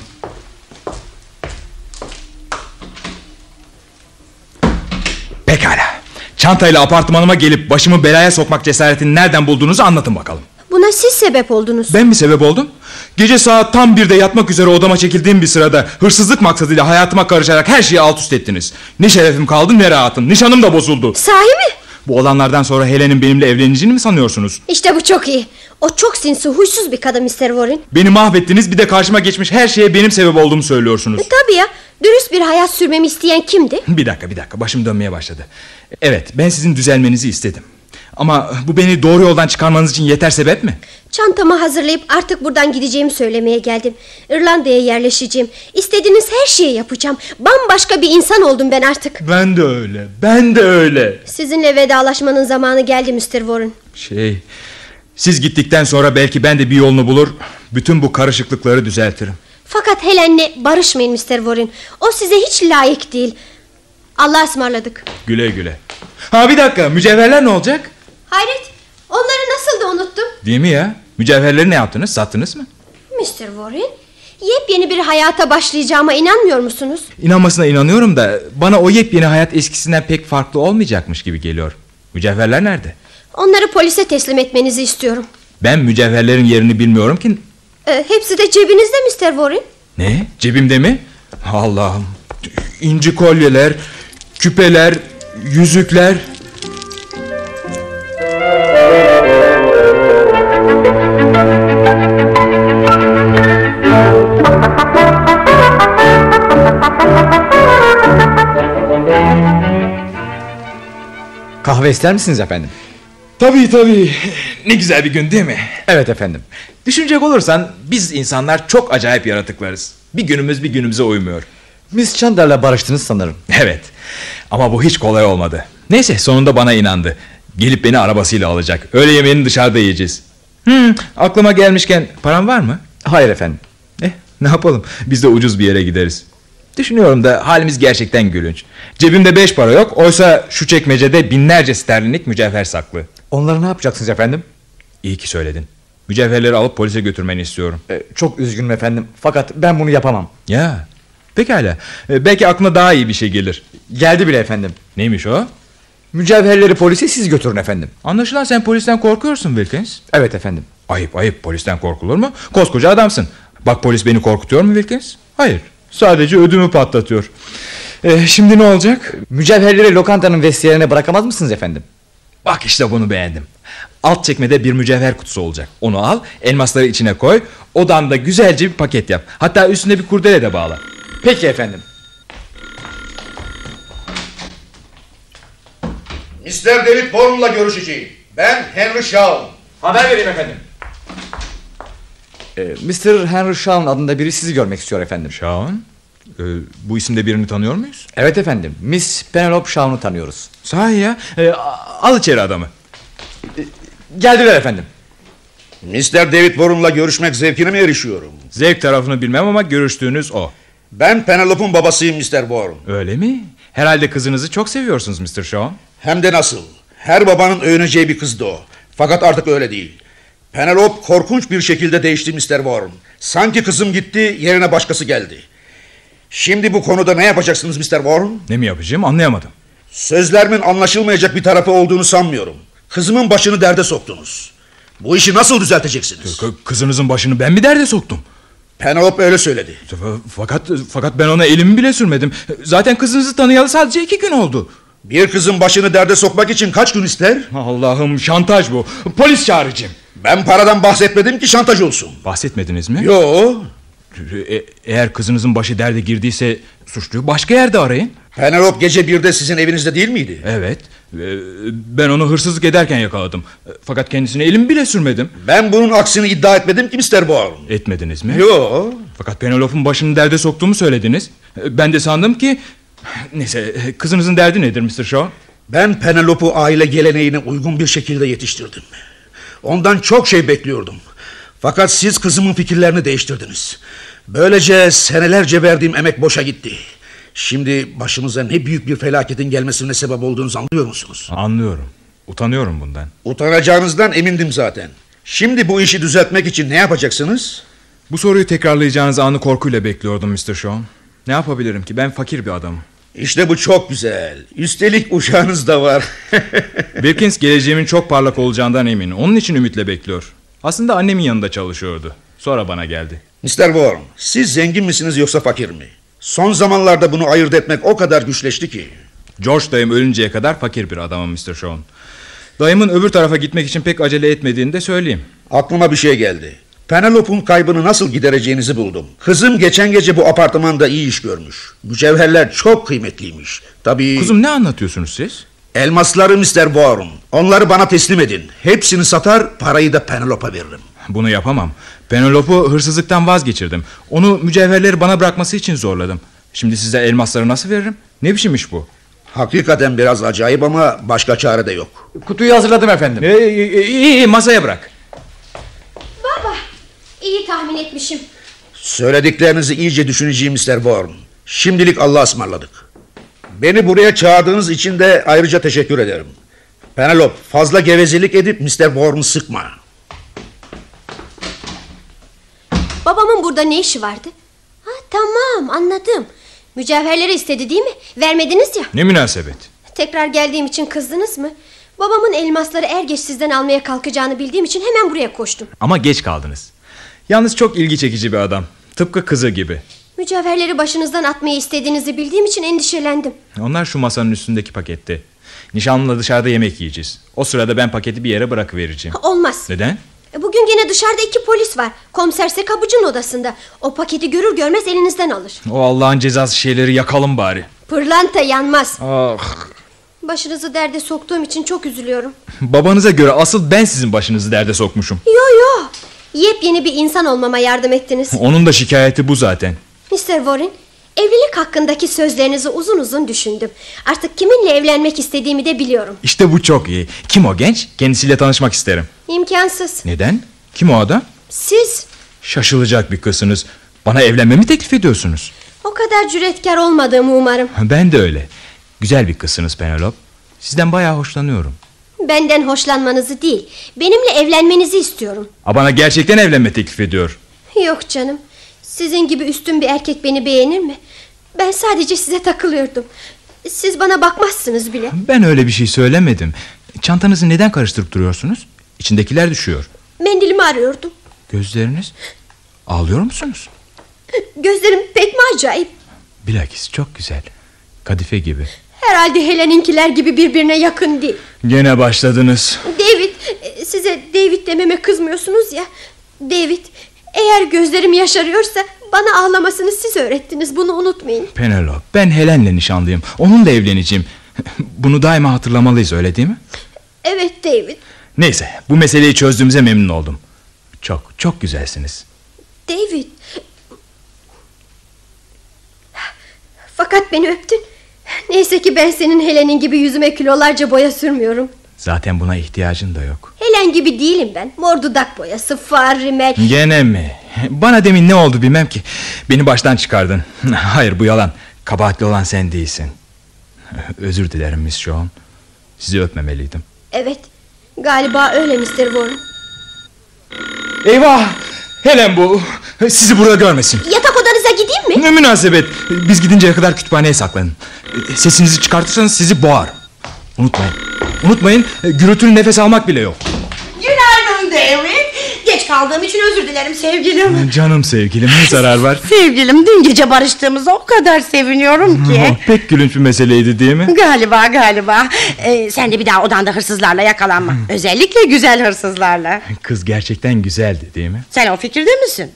Pekala. Çantayla apartmanıma gelip başımı belaya sokmak cesaretini nereden bulduğunuzu anlatın bakalım. Buna siz sebep oldunuz. Ben mi sebep oldum? Gece saat tam birde yatmak üzere odama çekildiğim bir sırada hırsızlık maksadıyla hayatıma karışarak her şeyi alt üst ettiniz. Ne şerefim kaldı ne rahatım. Nişanım da bozuldu. Sahi mi? Bu olanlardan sonra Helen'in benimle evleneceğini mi sanıyorsunuz? İşte bu çok iyi. O çok sinsi, huysuz bir kadın Mr. Warren. Beni mahvettiniz bir de karşıma geçmiş her şeye benim sebep olduğumu söylüyorsunuz. E, tabii ya. Dürüst bir hayat sürmemi isteyen kimdi? Bir dakika bir dakika başım dönmeye başladı. Evet ben sizin düzelmenizi istedim. Ama bu beni doğru yoldan çıkarmanız için yeter sebep mi? Çantamı hazırlayıp artık buradan gideceğimi söylemeye geldim. İrlanda'ya yerleşeceğim. İstediğiniz her şeyi yapacağım. Bambaşka bir insan oldum ben artık. Ben de öyle ben de öyle. Sizinle vedalaşmanın zamanı geldi Mr. Warren. Şey siz gittikten sonra belki ben de bir yolunu bulur bütün bu karışıklıkları düzeltirim. Fakat Helen'le barışmayın Mr. Warren. O size hiç layık değil. Allah'a ısmarladık. Güle güle. Ha bir dakika mücevherler ne olacak? Hayret onları nasıl da unuttum. Değil mi ya? Mücevherleri ne yaptınız? Sattınız mı? Mr. Warren yepyeni bir hayata başlayacağıma inanmıyor musunuz? İnanmasına inanıyorum da bana o yepyeni hayat eskisinden pek farklı olmayacakmış gibi geliyor. Mücevherler nerede? Onları polise teslim etmenizi istiyorum. Ben mücevherlerin yerini bilmiyorum ki. Ee, hepsi de cebinizde Mr. Warren. Ne? Cebimde mi? Allah'ım. İnci kolyeler, küpeler, yüzükler. Kahve ister misiniz efendim? Tabii tabii. Ne güzel bir gün değil mi? Evet efendim. Düşünecek olursan biz insanlar çok acayip yaratıklarız. Bir günümüz bir günümüze uymuyor. Miss Chandler'la barıştınız sanırım. Evet. Ama bu hiç kolay olmadı. Neyse sonunda bana inandı. Gelip beni arabasıyla alacak. Öğle yemeğini dışarıda yiyeceğiz. Hmm, aklıma gelmişken param var mı? Hayır efendim. Eh, ne yapalım? Biz de ucuz bir yere gideriz. Düşünüyorum da halimiz gerçekten gülünç. Cebimde beş para yok. Oysa şu çekmecede binlerce sterlinlik mücevher saklı. Onları ne yapacaksınız efendim? İyi ki söyledin. Mücevherleri alıp polise götürmeni istiyorum. Ee, çok üzgünüm efendim. Fakat ben bunu yapamam. Ya. Pekala. Ee, belki aklına daha iyi bir şey gelir. Geldi bile efendim. Neymiş o? Mücevherleri polise siz götürün efendim. Anlaşılan sen polisten korkuyorsun Wilkins. Evet efendim. Ayıp ayıp polisten korkulur mu? Koskoca adamsın. Bak polis beni korkutuyor mu Wilkins? Hayır. Sadece ödümü patlatıyor. Ee, şimdi ne olacak? Mücevherleri lokantanın vestiyerine bırakamaz mısınız efendim? Bak işte bunu beğendim. Alt çekmede bir mücevher kutusu olacak. Onu al, elmasları içine koy. Odanda güzelce bir paket yap. Hatta üstüne bir kurdele de bağla. Peki efendim. Mr. David Bourne'la görüşeceğim. Ben Henry Shaw. Haber vereyim efendim. Ee, Mr. Henry Shawn adında biri sizi görmek istiyor efendim. Shawn? Ee, bu isimde birini tanıyor muyuz? Evet efendim. Miss Penelope Shawn'u tanıyoruz. Sahi ya. Ee, a- al içeri adamı. Geldiler efendim. Mr. David Bourne'la görüşmek zevkine mi erişiyorum? Zevk tarafını bilmem ama görüştüğünüz o. Ben Penelope'un babasıyım Mr. Bourne. Öyle mi? Herhalde kızınızı çok seviyorsunuz Mr. Shaw. Hem de nasıl? Her babanın övüneceği bir kızdı o. Fakat artık öyle değil. Penelope korkunç bir şekilde değişti Mr. Bourne. Sanki kızım gitti yerine başkası geldi. Şimdi bu konuda ne yapacaksınız Mr. Bourne? Ne mi yapacağım anlayamadım. Sözlerimin anlaşılmayacak bir tarafı olduğunu sanmıyorum. Kızımın başını derde soktunuz. Bu işi nasıl düzelteceksiniz? K- kızınızın başını ben mi derde soktum? Penelope öyle söyledi. Fakat fakat ben ona elimi bile sürmedim. Zaten kızınızı tanıyalı sadece iki gün oldu. Bir kızın başını derde sokmak için kaç gün ister? Allah'ım şantaj bu. Polis çağıracağım. Ben paradan bahsetmedim ki şantaj olsun. Bahsetmediniz mi? Yo, E- eğer kızınızın başı derde girdiyse suçluyu başka yerde arayın. Penelope gece birde sizin evinizde değil miydi? Evet. e, Ben onu hırsızlık ederken yakaladım. E, Fakat kendisine elimi bile sürmedim. Ben bunun aksini iddia etmedim ki Mr. Bourne. Etmediniz mi? Yo, Fakat Penelope'un başını derde soktuğumu söylediniz. E, Ben de sandım ki... Neyse e, kızınızın derdi nedir Mr. Shaw? ben Penelope'u aile geleneğine uygun bir şekilde yetiştirdim. Ondan çok şey bekliyordum. Fakat siz kızımın fikirlerini değiştirdiniz. Böylece senelerce verdiğim emek boşa gitti. Şimdi başımıza ne büyük bir felaketin gelmesine sebep olduğunuzu anlıyor musunuz? Anlıyorum. Utanıyorum bundan. Utanacağınızdan emindim zaten. Şimdi bu işi düzeltmek için ne yapacaksınız? Bu soruyu tekrarlayacağınız anı korkuyla bekliyordum Mr. Shaw. Ne yapabilirim ki ben fakir bir adamım. İşte bu çok güzel. Üstelik uşağınız da var. Wilkins geleceğimin çok parlak olacağından emin. Onun için ümitle bekliyor. Aslında annemin yanında çalışıyordu. Sonra bana geldi. Mr. Bourne, siz zengin misiniz yoksa fakir mi? Son zamanlarda bunu ayırt etmek o kadar güçleşti ki. George dayım ölünceye kadar fakir bir adamım Mr. Shaw. Dayımın öbür tarafa gitmek için pek acele etmediğini de söyleyeyim. Aklıma bir şey geldi. Penelope'un kaybını nasıl gidereceğinizi buldum. Kızım geçen gece bu apartmanda iyi iş görmüş. Mücevherler çok kıymetliymiş. Tabii Kuzum ne anlatıyorsunuz siz? elmasları Mr. Bourne. Onları bana teslim edin. Hepsini satar, parayı da Penelope'a veririm. Bunu yapamam. Penelope'u hırsızlıktan vazgeçirdim. Onu mücevherleri bana bırakması için zorladım. Şimdi size elmasları nasıl veririm? Ne biçim iş bu? Hakikaten biraz acayip ama başka çare de yok. Kutuyu hazırladım efendim. E, e, iyi, iyi masaya bırak. İyi tahmin etmişim. Söylediklerinizi iyice düşüneceğim Mr. Bourne. Şimdilik Allah'a ısmarladık. Beni buraya çağırdığınız için de ayrıca teşekkür ederim. Penelope fazla gevezelik edip Mr. Bourne'u sıkma. Babamın burada ne işi vardı? Ha, tamam anladım. Mücevherleri istedi değil mi? Vermediniz ya. Ne münasebet. Tekrar geldiğim için kızdınız mı? Babamın elmasları er geç sizden almaya kalkacağını bildiğim için hemen buraya koştum. Ama geç kaldınız. Yalnız çok ilgi çekici bir adam. Tıpkı kızı gibi. Mücevherleri başınızdan atmayı istediğinizi bildiğim için endişelendim. Onlar şu masanın üstündeki pakette. Nişanlımla dışarıda yemek yiyeceğiz. O sırada ben paketi bir yere bırakıvereceğim. Olmaz. Neden? E, Bugün gene dışarıda iki polis var. Komiserse kapıcının odasında. O paketi görür görmez elinizden alır. O Allah'ın cezası şeyleri yakalım bari. Pırlanta yanmaz. Ah. Başınızı derde soktuğum için çok üzülüyorum. Babanıza göre asıl ben sizin başınızı derde sokmuşum. Yo yo. Yepyeni bir insan olmama yardım ettiniz. Onun da şikayeti bu zaten. Mr. Warren, evlilik hakkındaki sözlerinizi uzun uzun düşündüm. Artık kiminle evlenmek istediğimi de biliyorum. İşte bu çok iyi. Kim o genç? Kendisiyle tanışmak isterim. İmkansız. Neden? Kim o adam? Siz Şaşılacak bir kızsınız. Bana evlenmemi teklif ediyorsunuz. o kadar cüretkar olmadığımı umarım. Ben de öyle. Güzel bir kızsınız Penelope. Sizden bayağı hoşlanıyorum. Benden hoşlanmanızı değil, benimle evlenmenizi istiyorum. A bana gerçekten evlenme teklif ediyor. Yok canım. Sizin gibi üstün bir erkek beni beğenir mi? Ben sadece size takılıyordum. Siz bana bakmazsınız bile. Ben öyle bir şey söylemedim. Çantanızı neden karıştırıp duruyorsunuz? İçindekiler düşüyor. Mendilimi arıyordum. Gözleriniz? Ağlıyor musunuz? Gözlerim pek mi acayip? Bilakis çok güzel. Kadife gibi. Herhalde Helen'inkiler gibi birbirine yakın değil. Gene başladınız. David, size David dememe kızmıyorsunuz ya. David, eğer gözlerim yaşarıyorsa bana ağlamasını siz öğrettiniz. Bunu unutmayın. Penelope ben Helen'le nişanlıyım. Onunla evleneceğim. Bunu daima hatırlamalıyız öyle değil mi? Evet David. Neyse bu meseleyi çözdüğümüze memnun oldum. Çok çok güzelsiniz. David. Fakat beni öptün. Neyse ki ben senin Helen'in gibi yüzüme kilolarca boya sürmüyorum. Zaten buna ihtiyacın da yok. Helen gibi değilim ben. Mor dudak boyası, far, rimel. Gene mi? Bana demin ne oldu bilmem ki. Beni baştan çıkardın. Hayır bu yalan. Kabahatli olan sen değilsin. Özür dilerim Miss Shawn. Sizi öpmemeliydim. Evet. Galiba öyle Mr. Warren. Eyvah! Helen bu. Sizi burada görmesin. Yatak gideyim mi? Ne münasebet. Biz gidinceye kadar kütüphaneye saklanın. Sesinizi çıkartırsanız sizi boğar. Unutmayın. Unutmayın gürültülü nefes almak bile yok. Geç kaldığım için özür dilerim sevgilim. Canım sevgilim ne zarar var? Sevgilim dün gece barıştığımıza o kadar seviniyorum ki. Oh, pek gülünç bir meseleydi değil mi? Galiba galiba. Ee, sen de bir daha odanda hırsızlarla yakalanma. Özellikle güzel hırsızlarla. Kız gerçekten güzeldi değil mi? Sen o fikirde misin?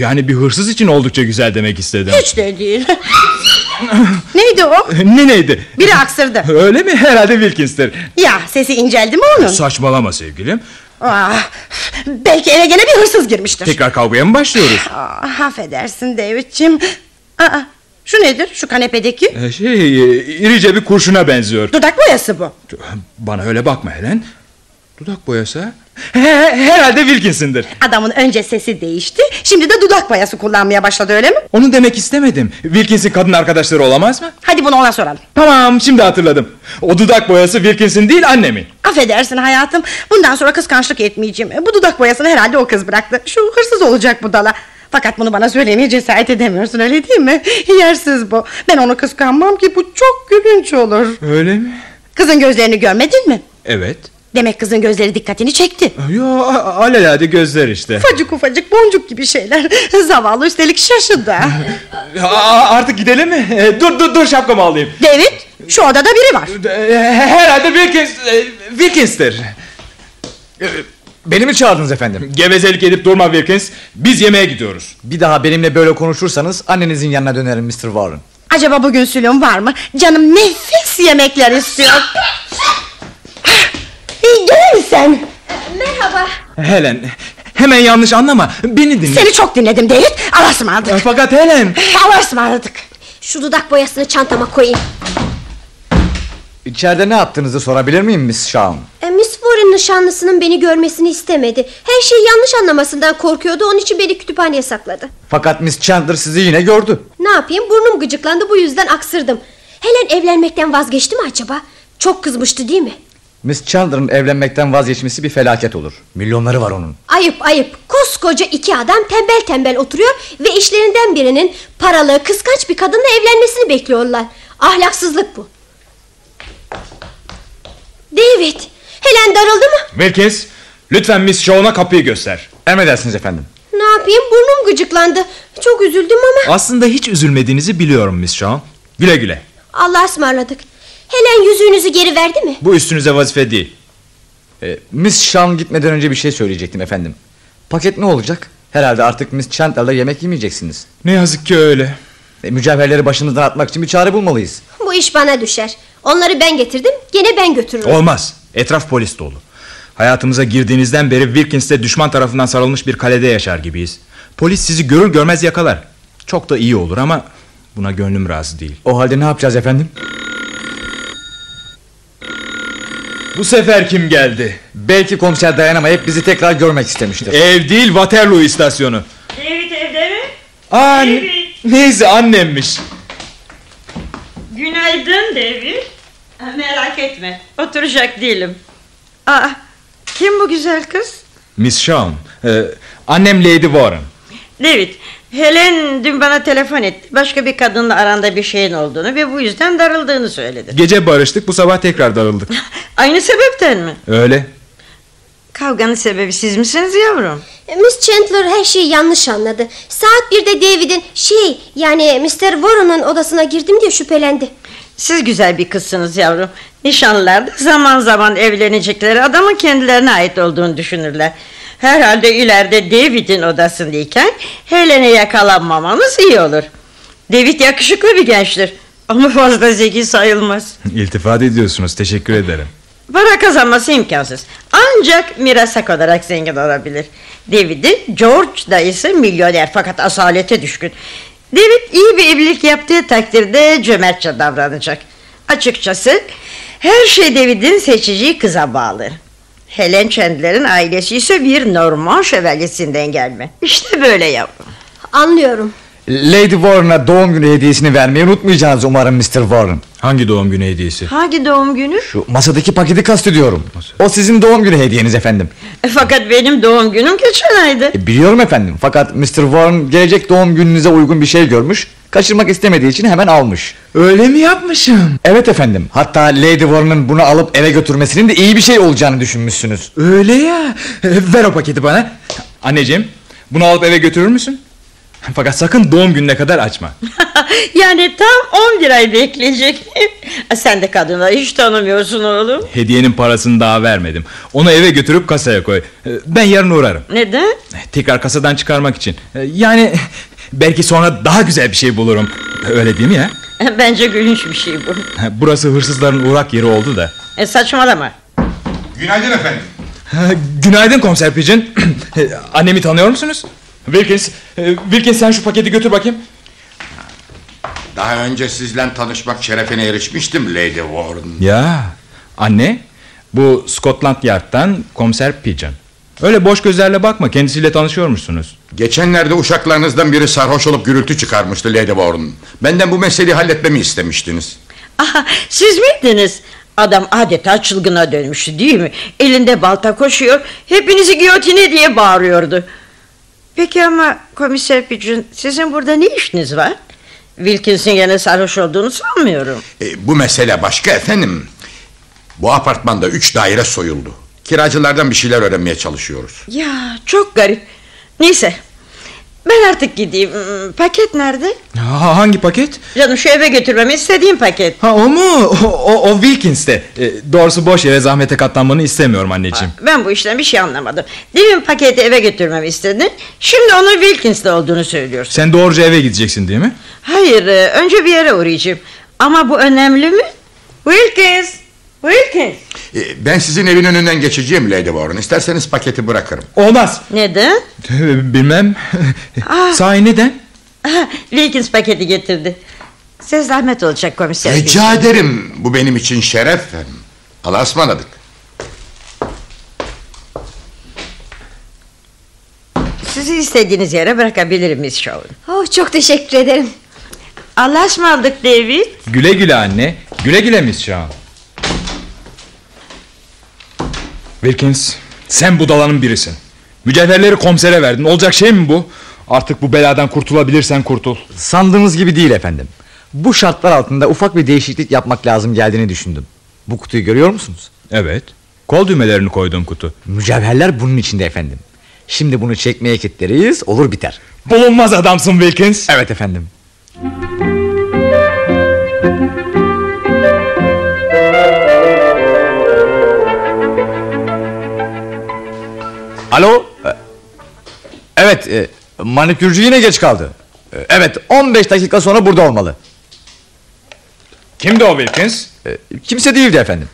Yani bir hırsız için oldukça güzel demek istedim. Hiç de değil. Neydi o? Ne neydi? Biri aksırdı. Öyle mi? Herhalde Wilkins'tir. Ya sesi inceldi mi onun? Saçmalama sevgilim. Ah, belki eve gene bir hırsız girmiştir. Tekrar kavgaya mı başlıyoruz? Ah, affedersin David'ciğim. Aa, şu nedir şu kanepedeki? Ee, Şey, irice bir kurşuna benziyor. Dudak boyası bu. Bana öyle bakma Helen. Dudak boyası herhalde Wilkins'indir. Adamın önce sesi değişti. Şimdi de dudak boyası kullanmaya başladı öyle mi? Onu demek istemedim. Wilkins'in kadın arkadaşları olamaz mı? Hadi bunu ona soralım. Tamam şimdi hatırladım. O dudak boyası Wilkins'in değil annemin. Affedersin hayatım. Bundan sonra kıskançlık etmeyeceğim. Bu dudak boyasını herhalde o kız bıraktı. Şu hırsız olacak budala. Fakat bunu bana söylemeye cesaret edemiyorsun öyle değil mi? Yersiz bu. Ben onu kıskanmam ki bu çok gülünç olur. Öyle mi? Kızın gözlerini görmedin mi? Evet. Demek kızın gözleri dikkatini çekti. Yo alelade gözler işte. Ufacık ufacık boncuk gibi şeyler. Zavallı üstelik şaşırdı. Aa, artık gidelim mi? Ee, dur dur dur şapkamı alayım. David şu odada biri var. Ee, Herhalde Wilkins, e, Wilkins'tir. Beni mi çağırdınız efendim? Gevezelik edip durma Wilkins. Biz yemeğe gidiyoruz. Bir daha benimle böyle konuşursanız annenizin yanına dönerim Mr. Warren. Acaba bugün sülüm var mı? Canım nefis yemekler istiyor. Misin? Merhaba. Helen hemen yanlış anlama. Beni dinle. Seni çok dinledim David. Allah'a ısmarladık. Fakat Helen. Allah'a ısmarladık. Şu dudak boyasını çantama koyayım. İçeride ne yaptığınızı sorabilir miyim Miss Shawn? E, Miss Warren Warren nişanlısının beni görmesini istemedi. Her şeyi yanlış anlamasından korkuyordu. Onun için beni kütüphaneye sakladı. Fakat Miss Chandler sizi yine gördü. Ne yapayım burnum gıcıklandı bu yüzden aksırdım. Helen evlenmekten vazgeçti mi acaba? Çok kızmıştı değil mi? Miss Chandler'ın evlenmekten vazgeçmesi bir felaket olur. Milyonları var onun. Ayıp ayıp. Koskoca iki adam tembel tembel oturuyor ve işlerinden birinin paralı, kıskanç bir kadınla evlenmesini bekliyorlar. Ahlaksızlık bu. David, Helen darıldı mı? Wilkins lütfen Miss Shaw'una kapıyı göster. Emredersiniz efendim. Ne yapayım burnum gıcıklandı. Çok üzüldüm ama. Aslında hiç üzülmediğinizi biliyorum Miss Shaw. Güle güle. Allah'a ısmarladık. Helen yüzüğünüzü geri verdi mi? Bu üstünüze vazife değil. Ee, Miss Shawn gitmeden önce bir şey söyleyecektim efendim. Paket ne olacak? Herhalde artık Miss Chandler'la yemek yemeyeceksiniz. Ne yazık ki öyle. E, mücevherleri başınızdan atmak için bir çare bulmalıyız. Bu iş bana düşer. Onları ben getirdim. Gene ben götürürüm. Olmaz. Etraf polis dolu. Hayatımıza girdiğinizden beri Wilkins'te düşman tarafından sarılmış bir kalede yaşar gibiyiz. Polis sizi görür görmez yakalar. Çok da iyi olur ama buna gönlüm razı değil. O halde ne yapacağız efendim? Bu sefer kim geldi? Belki komiser dayanamayıp bizi tekrar görmek istemiştir. Ev değil Waterloo istasyonu. David evde mi? Aa, David. neyse annemmiş. Günaydın David. Merak etme. Oturacak değilim. Aa, kim bu güzel kız? Miss Shawn. Ee, annem Lady Warren. David, Helen dün bana telefon etti. Başka bir kadınla aranda bir şeyin olduğunu ve bu yüzden darıldığını söyledi. Gece barıştık bu sabah tekrar darıldık. Aynı sebepten mi? Öyle. Kavganın sebebi siz misiniz yavrum? Miss Chandler her şeyi yanlış anladı. Saat birde David'in şey yani Mr. Warren'ın odasına girdim diye şüphelendi. Siz güzel bir kızsınız yavrum. Nişanlılar da zaman zaman evlenecekleri adamın kendilerine ait olduğunu düşünürler. Herhalde ileride David'in odasındayken Helen'e yakalanmamanız iyi olur. David yakışıklı bir gençtir. Ama fazla zeki sayılmaz. İltifat ediyorsunuz teşekkür ederim. Para kazanması imkansız. Ancak mirasak olarak zengin olabilir. David'in George dayısı milyoner fakat asalete düşkün. David iyi bir evlilik yaptığı takdirde cömertçe davranacak. Açıkçası her şey David'in seçeceği kıza bağlı. Helen Chandler'ın ailesi ise bir Norman şövalyesinden gelme. İşte böyle yavrum. Anlıyorum. Lady Warren'a doğum günü hediyesini vermeyi unutmayacağınız umarım Mr. Warren. Hangi doğum günü hediyesi? Hangi doğum günü? Şu masadaki paketi kastediyorum. O sizin doğum günü hediyeniz efendim. E, Fakat benim doğum günüm geçen aydı. E, biliyorum efendim fakat Mr. Warren gelecek doğum gününüze uygun bir şey görmüş. Kaçırmak istemediği için hemen almış. Öyle mi yapmışım? Evet efendim. Hatta Lady Warren'ın bunu alıp eve götürmesinin de iyi bir şey olacağını düşünmüşsünüz. Öyle ya. Ver o paketi bana. Anneciğim bunu alıp eve götürür müsün? Fakat sakın doğum gününe kadar açma. yani tam 11 ay bekleyecek. Sen de kadınları hiç tanımıyorsun oğlum. Hediyenin parasını daha vermedim. Onu eve götürüp kasaya koy. Ben yarın uğrarım. Neden? Tekrar kasadan çıkarmak için. Yani belki sonra daha güzel bir şey bulurum. Öyle değil mi ya? Bence gülünç bir şey bu. Burası hırsızların uğrak yeri oldu da. E saçmalama. Günaydın efendim. Günaydın komiser Pigeon. Annemi tanıyor musunuz? Wilkins, e, Wilkins sen şu paketi götür bakayım. Daha önce sizle tanışmak şerefine erişmiştim Lady Warren. Ya anne bu Scotland Yard'dan komiser Pigeon. Öyle boş gözlerle bakma kendisiyle tanışıyormuşsunuz. Geçenlerde uşaklarınızdan biri sarhoş olup gürültü çıkarmıştı Lady Warren. Benden bu meseleyi halletmemi istemiştiniz. Aha, siz miydiniz? Adam adeta çılgına dönmüştü değil mi? Elinde balta koşuyor, hepinizi giyotine diye bağırıyordu. Peki ama komiser Pigeon, sizin burada ne işiniz var? Wilkins'in gene sarhoş olduğunu sanmıyorum. E, bu mesele başka efendim. Bu apartmanda üç daire soyuldu. Kiracılardan bir şeyler öğrenmeye çalışıyoruz. Ya çok garip. Neyse, ben artık gideyim. Paket nerede? Ha, hangi paket? Canım şu eve götürmemi istediğim paket. Ha o mu? O, o, o Wilkins'te. E, doğrusu boş yere zahmete katlanmanı istemiyorum anneciğim. Ben bu işten bir şey anlamadım. Demin paketi eve götürmemi istedin. Şimdi onun Wilkins'te olduğunu söylüyorsun. Sen doğruca eve gideceksin değil mi? Hayır, e, önce bir yere uğrayacağım. Ama bu önemli mi? Wilkins! Buyur ki. Ee, ben sizin evin önünden geçeceğim Lady Warren. İsterseniz paketi bırakırım. Olmaz. Neden? Bilmem. Aa. Ah. Sahi neden? Ah, Wilkins paketi getirdi. Size zahmet olacak komiser. Rica Gülsün. ederim. Bu benim için şeref. Allah'a ısmarladık. Sizi istediğiniz yere bırakabilirim Miss Shawn. Oh, çok teşekkür ederim. Allah'a ısmarladık David. Güle güle anne. Güle güle Miss Shawn. Wilkins sen budalanın birisin. Mücevherleri komisere verdin. Olacak şey mi bu? Artık bu beladan kurtulabilirsen kurtul. Sandığınız gibi değil efendim. Bu şartlar altında ufak bir değişiklik yapmak lazım geldiğini düşündüm. Bu kutuyu görüyor musunuz? Evet. Kol düğmelerini koyduğum kutu. Mücevherler bunun içinde efendim. Şimdi bunu çekmeye kilitleriz olur biter. Bulunmaz adamsın Wilkins. Evet efendim. Alo. E, Evet, e, manikürcü yine geç kaldı. E, Evet, 15 dakika sonra burada olmalı. Kimdi o Wilkins? E, Kimse değildi efendim.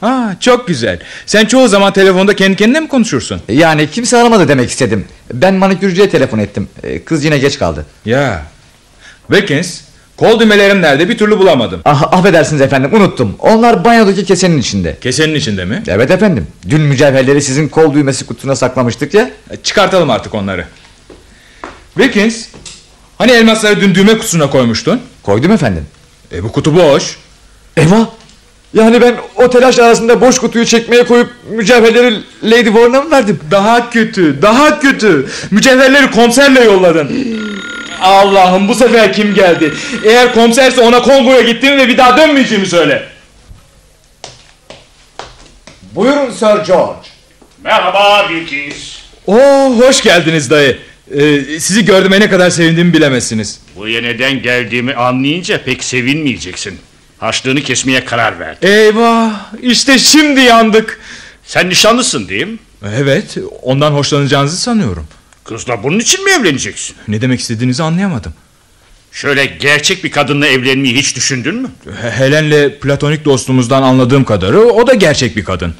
Ha, çok güzel. Sen çoğu zaman telefonda kendi kendine mi konuşursun? Yani kimse aramadı demek istedim. Ben manikürcüye telefon ettim. E, Kız yine geç kaldı. Ya. Wilkins, kol düğmelerim nerede bir türlü bulamadım. Ah, affedersiniz efendim, unuttum. Onlar banyodaki kesenin içinde. Kesenin içinde mi? Evet efendim. Dün mücevherleri sizin kol düğmesi kutusuna saklamıştık ya. E, Çıkartalım artık onları. Wilkins, hani elmasları dün düğme kutusuna koymuştun? Koydum efendim. E bu kutu boş. Eyvah! Yani ben o telaş arasında boş kutuyu çekmeye koyup mücevherleri Lady Warren'a mı verdim? Daha kötü, daha kötü. Mücevherleri komiserle yolladın. Allah'ım bu sefer kim geldi? Eğer komiserse ona Kongo'ya gittiğimi ve bir daha dönmeyeceğimi söyle. Buyurun Sir George. Merhaba Wilkins. Oo, hoş geldiniz dayı. Ee, sizi gördüğüme ne kadar sevindiğimi bilemezsiniz. Bu yeniden geldiğimi anlayınca pek sevinmeyeceksin. Haçlığını kesmeye karar verdim. Eyvah, işte şimdi yandık. Sen nişanlısın değil mi? Evet, ondan hoşlanacağınızı sanıyorum. Kızla bunun için mi evleneceksin? Ne demek istediğinizi anlayamadım. Şöyle gerçek bir kadınla evlenmeyi hiç düşündün mü? He- Helen'le platonik dostumuzdan anladığım kadarı o da gerçek bir kadın.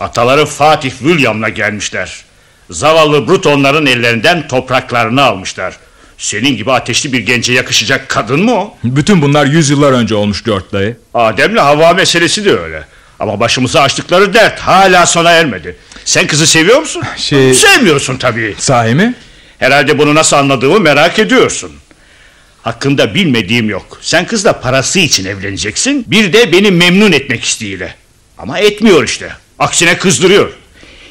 Ataları Fatih William'la gelmişler. Zavallı Brutonların ellerinden topraklarını almışlar. Senin gibi ateşli bir gence yakışacak kadın mı o? Bütün bunlar yüzyıllar önce olmuş dört dayı. Adem'le Havva meselesi de öyle. Ama başımıza açtıkları dert hala sona ermedi. Sen kızı seviyor musun? Şey- Sevmiyorsun tabii. Sahi mi? Herhalde bunu nasıl anladığımı merak ediyorsun. Hakkında bilmediğim yok. Sen kızla parası için evleneceksin. Bir de beni memnun etmek isteğiyle. Ama etmiyor işte. Aksine kızdırıyor.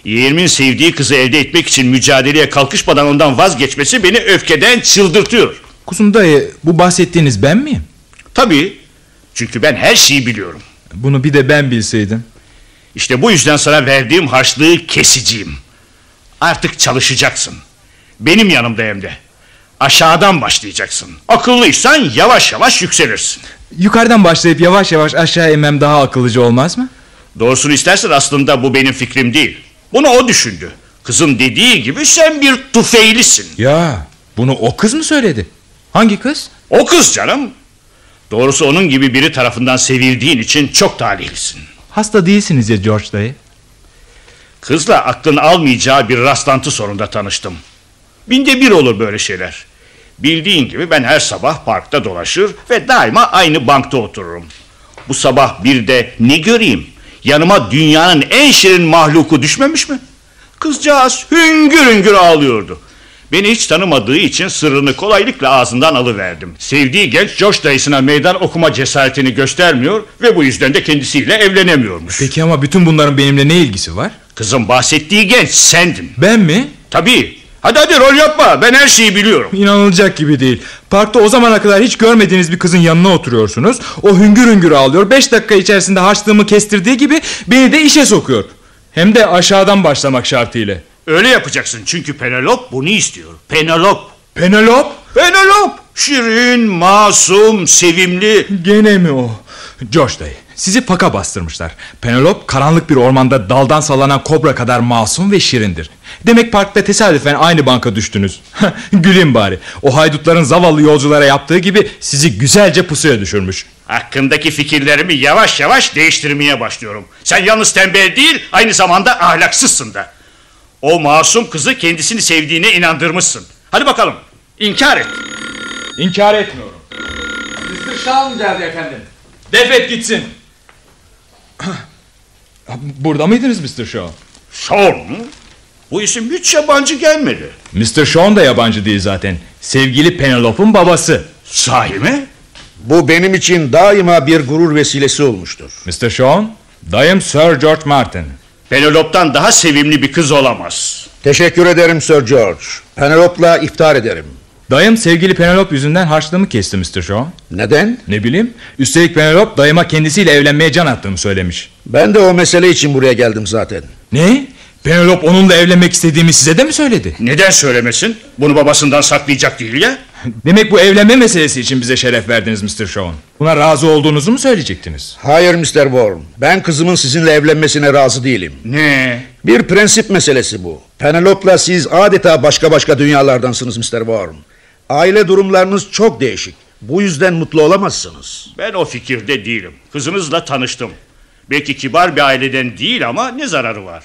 Yeğenimin sevdiği kızı elde etmek için mücadeleye kalkışmadan ondan vazgeçmesi beni öfkeden çıldırtıyor. Kuzum dayı bu bahsettiğiniz ben miyim? Tabii. Çünkü ben her şeyi biliyorum. Bunu bir de ben bilseydim. İşte bu yüzden sana verdiğim harçlığı keseceğim. Artık çalışacaksın. Benim yanımda hem de. Aşağıdan başlayacaksın. Akıllıysan yavaş yavaş yükselirsin. Yukarıdan başlayıp yavaş yavaş aşağı inmem daha akıllıca olmaz mı? Doğrusunu istersen aslında bu benim fikrim değil. Bunu o düşündü. Kızın dediği gibi sen bir tufeylisin. Ya bunu o kız mı söyledi? Hangi kız? O kız canım. Doğrusu onun gibi biri tarafından sevildiğin için çok talihlisin. Hasta değilsiniz ya George dayı. Kızla aklın almayacağı bir rastlantı sonunda tanıştım. Binde bir olur böyle şeyler. Bildiğin gibi ben her sabah parkta dolaşır ve daima aynı bankta otururum. Bu sabah bir de ne göreyim? Yanıma dünyanın en şirin mahluku düşmemiş mi? Kızcağız hüngür hüngür ağlıyordu. Beni hiç tanımadığı için sırrını kolaylıkla ağzından alıverdim. Sevdiği genç Josh dayısına meydan okuma cesaretini göstermiyor ve bu yüzden de kendisiyle evlenemiyormuş. Peki ama bütün bunların benimle ne ilgisi var? Kızın bahsettiği genç sendin. Ben mi? Tabii. Hadi hadi rol yapma. Ben her şeyi biliyorum. İnanılacak gibi değil. Parkta o zamana kadar hiç görmediğiniz bir kızın yanına oturuyorsunuz. O hüngür hüngür ağlıyor. Beş dakika içerisinde harçlığımı kestirdiği gibi beni de işe sokuyor. Hem de aşağıdan başlamak şartıyla. Öyle yapacaksın çünkü Penelope bunu istiyor. Penelope. Penelope? Penelope. Şirin, masum, sevimli. Gene mi o? George dayı sizi paka bastırmışlar. Penelope karanlık bir ormanda daldan sallanan kobra kadar masum ve şirindir. Demek parkta tesadüfen aynı banka düştünüz. Gülün bari. O haydutların zavallı yolculara yaptığı gibi sizi güzelce pusuya düşürmüş. Hakkındaki fikirlerimi yavaş yavaş değiştirmeye başlıyorum. Sen yalnız tembel değil, aynı zamanda ahlaksızsın da. O masum kızı kendisini sevdiğine inandırmışsın. Hadi bakalım, inkar et. İnkar etmiyorum. Mr. Shawn geldi efendim. Defet gitsin. Burada mıydınız Mr. Shaw? Shaw mu? Bu isim hiç yabancı gelmedi. Mr. Sean da yabancı değil zaten. Sevgili Penelope'un babası. Sahi mi? Bu benim için daima bir gurur vesilesi olmuştur. Mr. Sean, dayım Sir George Martin. Penelope'dan daha sevimli bir kız olamaz. Teşekkür ederim Sir George. Penelope'la iftar ederim. Dayım sevgili Penelope yüzünden harçlığımı kesti Mr. Sean. Neden? Ne bileyim. Üstelik Penelope dayıma kendisiyle evlenmeye can attığımı söylemiş. Ben de o mesele için buraya geldim zaten. Ne? Penelope onunla evlenmek istediğimi size de mi söyledi? Neden söylemesin? Bunu babasından saklayacak değil ya. Demek bu evlenme meselesi için bize şeref verdiniz Mr. Sean. Buna razı olduğunuzu mu söyleyecektiniz? Hayır Mr. Bourne. Ben kızımın sizinle evlenmesine razı değilim. Ne? Bir prensip meselesi bu. Penelope'la siz adeta başka başka dünyalardansınız Mr. Bourne. Aile durumlarınız çok değişik. Bu yüzden mutlu olamazsınız. Ben o fikirde değilim. Kızınızla tanıştım. Belki kibar bir aileden değil ama ne zararı var?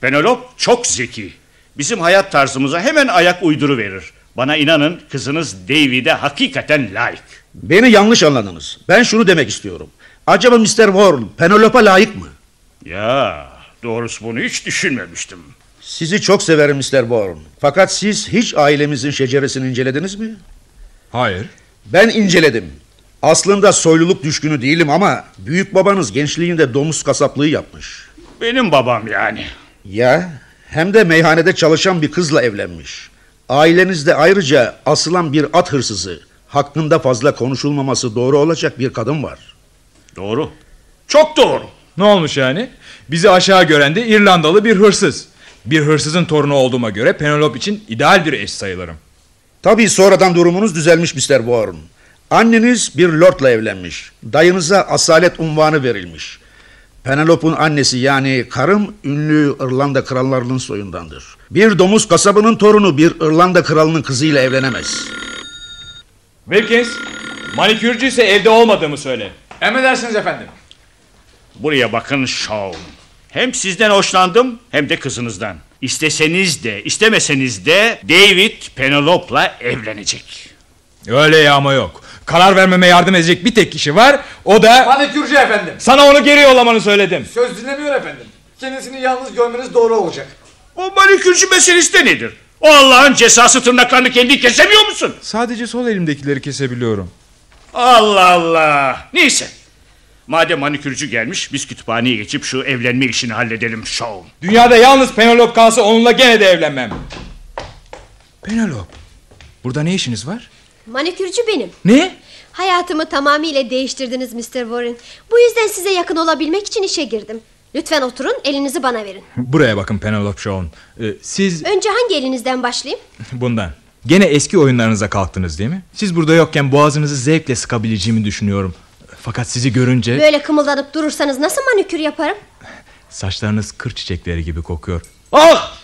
Penelope çok zeki. Bizim hayat tarzımıza hemen ayak uyduru verir. Bana inanın kızınız David'e hakikaten layık. Beni yanlış anladınız. Ben şunu demek istiyorum. Acaba Mr. Bourne Penelope'a layık mı? Ya doğrusu bunu hiç düşünmemiştim. Sizi çok severim Mr. Bourne. Fakat siz hiç ailemizin şeceresini incelediniz mi? Hayır. Ben inceledim. Aslında soyluluk düşkünü değilim ama büyük babanız gençliğinde domuz kasaplığı yapmış. Benim babam yani. Ya hem de meyhanede çalışan bir kızla evlenmiş. Ailenizde ayrıca asılan bir at hırsızı, hakkında fazla konuşulmaması doğru olacak bir kadın var. Doğru. Çok doğru. Ne olmuş yani? Bizi aşağı gören de İrlandalı bir hırsız. Bir hırsızın torunu olduğuma göre Penelope için ideal bir eş sayılırım. Tabii sonradan durumunuz düzelmiş Mr. Bourne. Anneniz bir lordla evlenmiş. Dayınıza asalet unvanı verilmiş. Penelope'un annesi yani karım ünlü İrlanda krallarının soyundandır. Bir domuz kasabının torunu bir İrlanda kralının kızıyla evlenemez. Wilkins, manikürcü ise evde olmadığımı söyle. Emredersiniz efendim. Buraya bakın Shawn. Hem sizden hoşlandım hem de kızınızdan. İsteseniz de istemeseniz de David Penelope'la evlenecek. Öyle yağma yok. Karar vermeme yardım edecek bir tek kişi var. O da... Manikürcü efendim. Sana onu geri yollamanı söyledim. Söz dinlemiyor efendim. Kendisini yalnız görmeniz doğru olacak. O manikürcü meselesi de nedir? O Allah'ın cezası tırnaklarını kendi kesemiyor musun? Sadece sol elimdekileri kesebiliyorum. Allah Allah. Neyse. Madem manikürcü gelmiş biz kütüphaneye geçip şu evlenme işini halledelim Shawn. Dünyada yalnız Penelope kalsa onunla gene de evlenmem. Penelope, burada ne işiniz var? Manikürcü benim. Ne? Hayatımı tamamıyla değiştirdiniz Mr. Warren. Bu yüzden size yakın olabilmek için işe girdim. Lütfen oturun elinizi bana verin. Buraya bakın Penelope Shawn. Ee, siz Önce hangi elinizden başlayayım? bundan. Gene eski oyunlarınıza kalktınız değil mi? Siz burada yokken boğazınızı zevkle sıkabileceğimi düşünüyorum. Fakat sizi görünce Böyle kımıldanıp durursanız nasıl manikür yaparım? saçlarınız kır çiçekleri gibi kokuyor. Ah!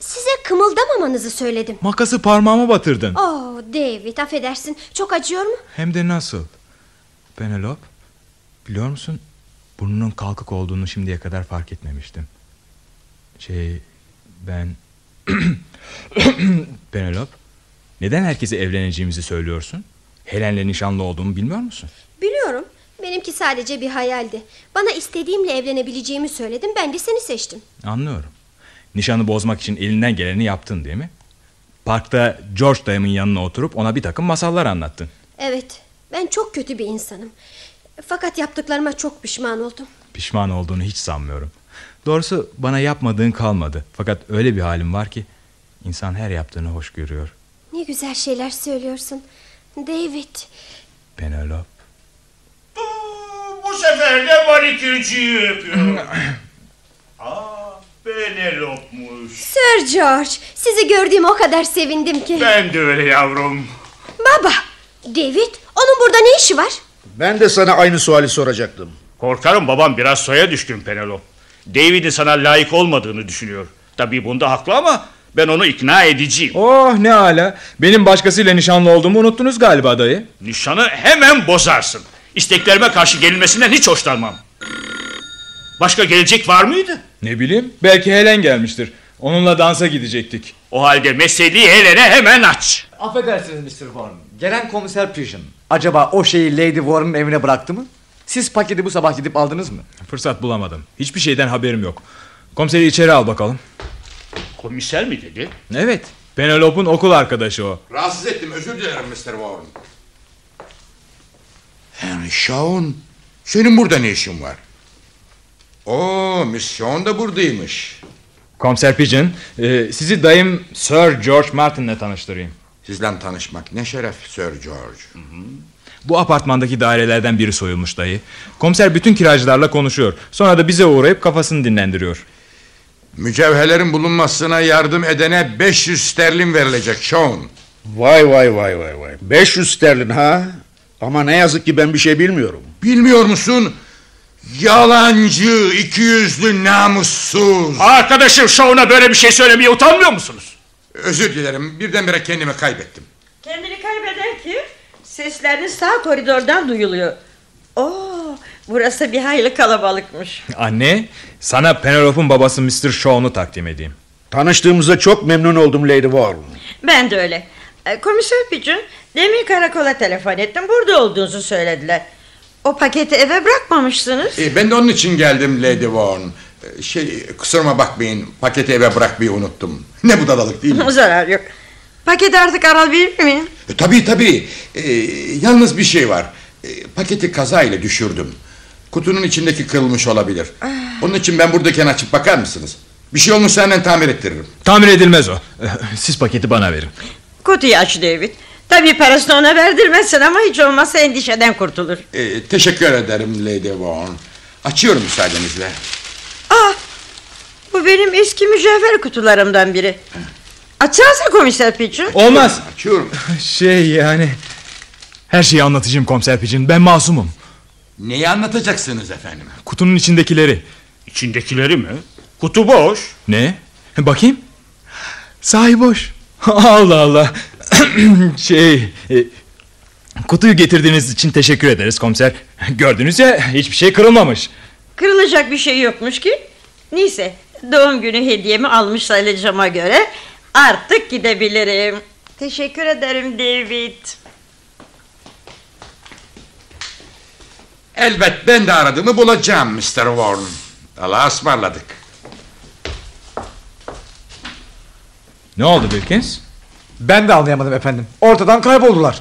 Size kımıldamamanızı söyledim. Makası parmağıma batırdın. Oh David affedersin. Çok acıyor mu? Hem de nasıl? Penelope, biliyor musun? Burnunun kalkık olduğunu şimdiye kadar fark etmemiştim. Şey, ben... Penelope, neden herkese evleneceğimizi söylüyorsun? Helen'le nişanlı olduğumu bilmiyor musun? Biliyorum. Benimki sadece bir hayaldi. Bana istediğimle evlenebileceğimi söyledim. Ben de seni seçtim. Anlıyorum. Nişanı bozmak için elinden geleni yaptın değil mi? Parkta George dayımın yanına oturup ona bir takım masallar anlattın. Evet. Ben çok kötü bir insanım. Fakat yaptıklarıma çok pişman oldum. Pişman olduğunu hiç sanmıyorum. Doğrusu bana yapmadığın kalmadı. Fakat öyle bir halim var ki insan her yaptığını hoş görüyor. Ne güzel şeyler söylüyorsun. David. Penelope. Bu sefer de manikürcüyü öpüyorum. Aa, Penelope'muş. Sir George. Sizi gördüğüme o kadar sevindim ki. Ben de öyle yavrum. Baba. David. Onun burada ne işi var? Ben de sana aynı suali soracaktım. Korkarım babam biraz soya düşkün Penelope. David'in sana layık olmadığını düşünüyor. Tabii bunda haklı ama ben onu ikna edeceğim. Oh ne ala. Benim başkasıyla nişanlı olduğumu unuttunuz galiba dayı. Nişanı hemen bozarsın. İsteklerime karşı gelinmesinden hiç hoşlanmam. Başka gelecek var mıydı? Ne bileyim belki Helen gelmiştir. Onunla dansa gidecektik. O halde meseleyi Helen'e hemen aç. Affedersiniz Mr. Warren. Gelen komiser Pigeon. Acaba o şeyi Lady Warren'ın evine bıraktı mı? Siz paketi bu sabah gidip aldınız mı? Fırsat bulamadım. Hiçbir şeyden haberim yok. Komiseri içeri al bakalım. Komiser mi dedi? Evet. Penelope'un okul arkadaşı o. Rahatsız ettim özür dilerim Mr. Warren. Henry Shawn senin burada ne işin var? Oo Miss Shawn da buradaymış. Komiser Pigeon, e, sizi dayım Sir George Martin'le tanıştırayım. Sizle tanışmak ne şeref Sir George. Bu apartmandaki dairelerden biri soyulmuş dayı. Komiser bütün kiracılarla konuşuyor. Sonra da bize uğrayıp kafasını dinlendiriyor. Mücevherlerin bulunmasına yardım edene 500 sterlin verilecek Shawn. Vay vay vay vay vay. 500 sterlin ha? Ama ne yazık ki ben bir şey bilmiyorum. Bilmiyor musun? Yalancı, ikiyüzlü, namussuz. Arkadaşım şovuna böyle bir şey söylemeye utanmıyor musunuz? Özür dilerim birdenbire kendimi kaybettim. Kendini kaybeden kim? Sesleriniz sağ koridordan duyuluyor. Oo, burası bir hayli kalabalıkmış. Anne, sana Penelope'un babası Mr. Shaw'unu takdim edeyim. Tanıştığımıza çok memnun oldum Lady Warren. Ben de öyle. E, Komiser Pigeon, demin karakola telefon ettim. Burada olduğunuzu söylediler. O paketi eve bırakmamışsınız. E, ben de onun için geldim Lady Warren. E, Şey kusuruma bakmayın paketi eve bırakmayı unuttum. Ne budalalık değil mi? Zarar yok. Paketi artık alabilir miyim? E, tabii tabii. E, yalnız bir şey var. E, paketi kazayla düşürdüm. Kutunun içindeki kırılmış olabilir. Onun için ben buradayken açıp bakar mısınız? Bir şey olmuşsa hemen tamir ettiririm. Tamir edilmez o. Siz paketi bana verin. Kutuyu aç David. Tabii parasını ona verdirmezsin ama hiç olmazsa endişeden kurtulur. E, teşekkür ederim Lady Warren. Açıyorum müsaadenizle. Ah, bu benim eski mücevher kutularımdan biri. Açsanıza komiser Pigeon. Olmaz. Açıyorum. Şey yani... Her şeyi anlatacağım komiser Pigeon. Ben masumum. Neyi anlatacaksınız efendim? Kutunun içindekileri. İçindekileri mi? Kutu boş. Ne? Bakayım. Sahi boş. Allah Allah. şey... e, kutuyu getirdiğiniz için teşekkür ederiz komiser. Gördünüz ya hiçbir şey kırılmamış. Kırılacak bir şey yokmuş ki. Neyse doğum günü hediyemi almış sayılacağıma göre artık gidebilirim. Teşekkür ederim David. Elbet ben de aradığımı bulacağım Mr. Warren. Allah'a ısmarladık. Ne oldu Wilkins? Ben de anlayamadım efendim. Ortadan kayboldular.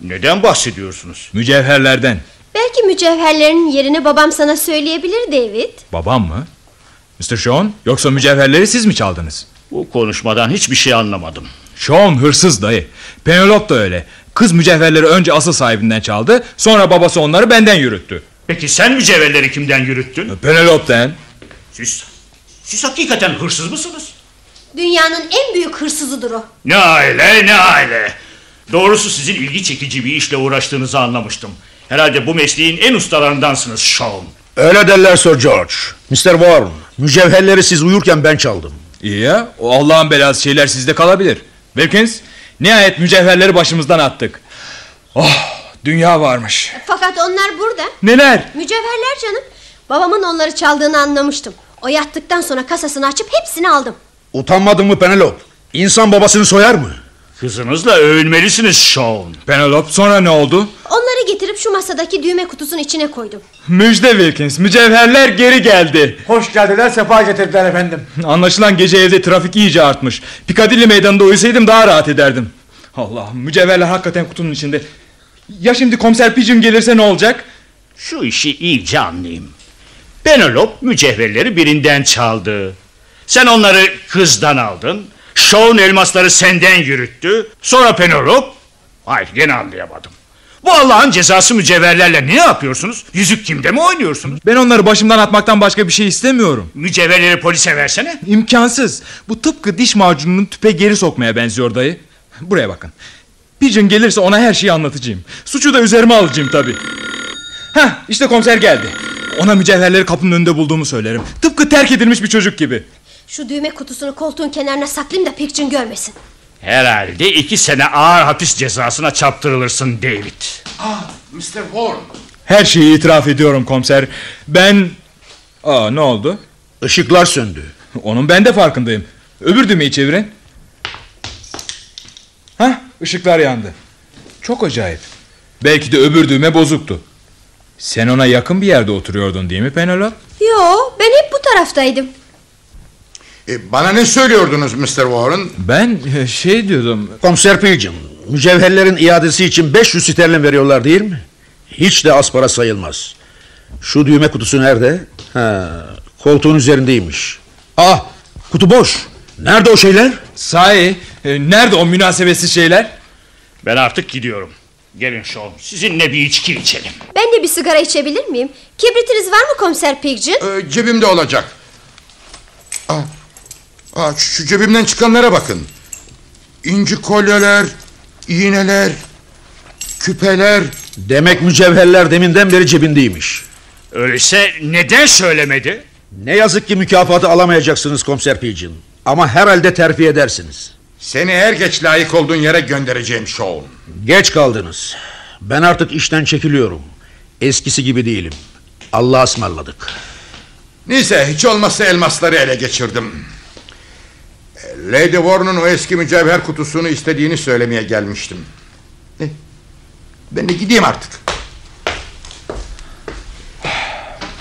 Neden bahsediyorsunuz? Mücevherlerden. Belki mücevherlerin yerini babam sana söyleyebilir David. Babam mı? Mr. Sean yoksa mücevherleri siz mi çaldınız? Bu konuşmadan hiçbir şey anlamadım. Sean hırsız dayı. Penelope da öyle. Kız mücevherleri önce asıl sahibinden çaldı. Sonra babası onları benden yürüttü. Peki sen mücevherleri kimden yürüttün? Penelope'den. Siz, siz hakikaten hırsız mısınız? Dünyanın en büyük hırsızıdır o. Ne aile ne aile. Doğrusu sizin ilgi çekici bir işle uğraştığınızı anlamıştım. Herhalde bu mesleğin en ustalarındansınız Sean. Öyle derler Sir George. Mr. Warren, mücevherleri siz uyurken ben çaldım. İyi ya o Allah'ın belası şeyler sizde kalabilir. Wilkins nihayet mücevherleri başımızdan attık. Oh dünya varmış. Fakat onlar burada. Neler? Mücevherler canım. Babamın onları çaldığını anlamıştım. O yattıktan sonra kasasını açıp hepsini aldım. Utanmadın mı Penelope? İnsan babasını soyar mı? Kızınızla övünmelisiniz Sean. Penelope sonra ne oldu? Onları getirip şu masadaki düğme kutusunun içine koydum. Müjde Wilkins mücevherler geri geldi. Hoş geldiler sefa getirdiler efendim. Anlaşılan gece evde trafik iyice artmış. Piccadilly meydanında uyusaydım daha rahat ederdim. Allah mücevherler hakikaten kutunun içinde. Ya şimdi komiser Pigeon gelirse ne olacak? Şu işi iyice anlayayım. Penelope mücevherleri birinden çaldı. Sen onları kızdan aldın. Sean elmasları senden yürüttü. Sonra Penelope... Hayır gene anlayamadım. Bu Allah'ın cezası mücevherlerle ne yapıyorsunuz? Yüzük kimde mi oynuyorsunuz? Ben onları başımdan atmaktan başka bir şey istemiyorum. Mücevherleri polise versene. İmkansız. Bu tıpkı diş macununun tüpe geri sokmaya benziyor dayı. Buraya bakın. Pigeon gelirse ona her şeyi anlatacağım. Suçu da üzerime alacağım tabii. Heh işte komiser geldi. Ona mücevherleri kapının önünde bulduğumu söylerim. Tıpkı terk edilmiş bir çocuk gibi. Şu düğme kutusunu koltuğun kenarına saklayayım da Pekçin görmesin. Herhalde iki sene ağır hapis cezasına çarptırılırsın David. Ah Mr. Warren. Her şeyi itiraf ediyorum komiser. Ben... Aa ne oldu? Işıklar söndü. Onun ben de farkındayım. Öbür düğmeyi çevirin. Hah ışıklar yandı. Çok acayip. Belki de öbür düğme bozuktu. Sen ona yakın bir yerde oturuyordun değil mi Penelope? Yo ben hep bu taraftaydım. E, bana ne söylüyordunuz Mr. Warren? Ben e, şey diyordum. Komiser Pilgrim, mücevherlerin iadesi için 500 sterlin veriyorlar değil mi? Hiç de az para sayılmaz. Şu düğme kutusu nerede? Ha, koltuğun üzerindeymiş. Ah, kutu boş. Nerede o şeyler? Sahi, e, nerede o münasebetsiz şeyler? Ben artık gidiyorum. Gelin Sean sizinle bir içki içelim. Ben de bir sigara içebilir miyim? Kibritiniz var mı komiser Pigcin? E, cebimde olacak. Aa, aa, şu cebimden çıkanlara bakın. İnci kolyeler, iğneler, küpeler. Demek mücevherler deminden beri cebindeymiş. Öyleyse neden söylemedi? Ne yazık ki mükafatı alamayacaksınız komiser Pigeon. Ama herhalde terfi edersiniz. Seni er geç layık olduğun yere göndereceğim Sean. Geç kaldınız. Ben artık işten çekiliyorum. Eskisi gibi değilim. Allah'a ısmarladık. Neyse hiç olmazsa elmasları ele geçirdim. Lady Warren'ın o eski mücevher kutusunu istediğini söylemeye gelmiştim. E, ben de gideyim artık.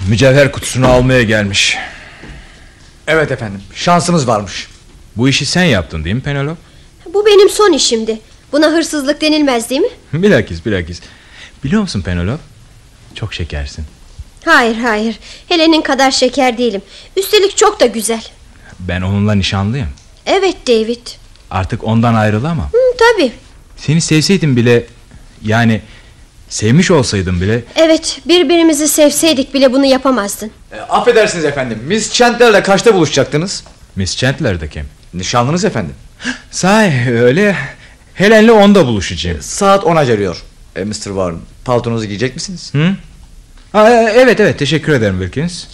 Mücevher kutusunu almaya gelmiş. Evet efendim şansınız varmış. Bu işi sen yaptın değil mi Penelope? Bu benim son işimdi. Buna hırsızlık denilmez değil mi? bilakis bilakis. Biliyor musun Penelope? Çok şekersin. Hayır hayır. Helen'in kadar şeker değilim. Üstelik çok da güzel. Ben onunla nişanlıyım. Evet David. Artık ondan ayrılamam. Hı, tabii. Seni sevseydim bile... Yani sevmiş olsaydım bile... Evet birbirimizi sevseydik bile bunu yapamazdın. E, affedersiniz efendim. Miss Chandler'la kaçta buluşacaktınız? Miss Chandler de kim? Nişanlınız efendim. Sahi öyle. Helen'le onda buluşacağım. Saat 10'a geliyor. E, Mr. Warren paltonuzu giyecek misiniz? Hı? Ha, e, evet evet teşekkür ederim Wilkins.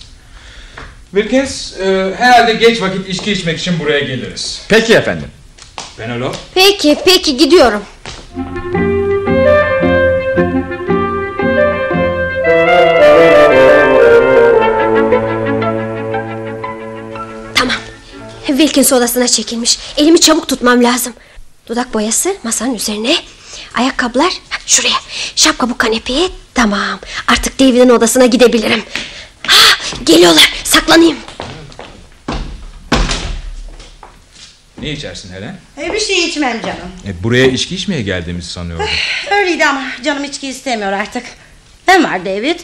Wilkins e, herhalde geç vakit içki içmek için buraya geliriz. Peki efendim. Penelope. Peki peki gidiyorum. Tamam. Wilkins odasına çekilmiş. Elimi çabuk tutmam lazım. Dudak boyası masanın üzerine. Ayakkabılar şuraya. Şapka bu kanepeye. Tamam. Artık David'in odasına gidebilirim. Ha, geliyorlar. Saklanayım. Ne içersin Helen? E, bir şey içmem canım. E, buraya içki içmeye geldiğimizi sanıyordum. Öyleydi ama canım içki istemiyor artık. Ne var David?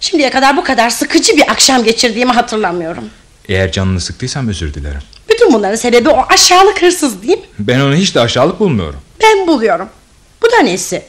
Şimdiye kadar bu kadar sıkıcı bir akşam geçirdiğimi hatırlamıyorum. Eğer canını sıktıysam özür dilerim. Bütün bunların sebebi o aşağılık hırsız değil mi? Ben onu hiç de aşağılık bulmuyorum. Ben buluyorum. Bu da nesi?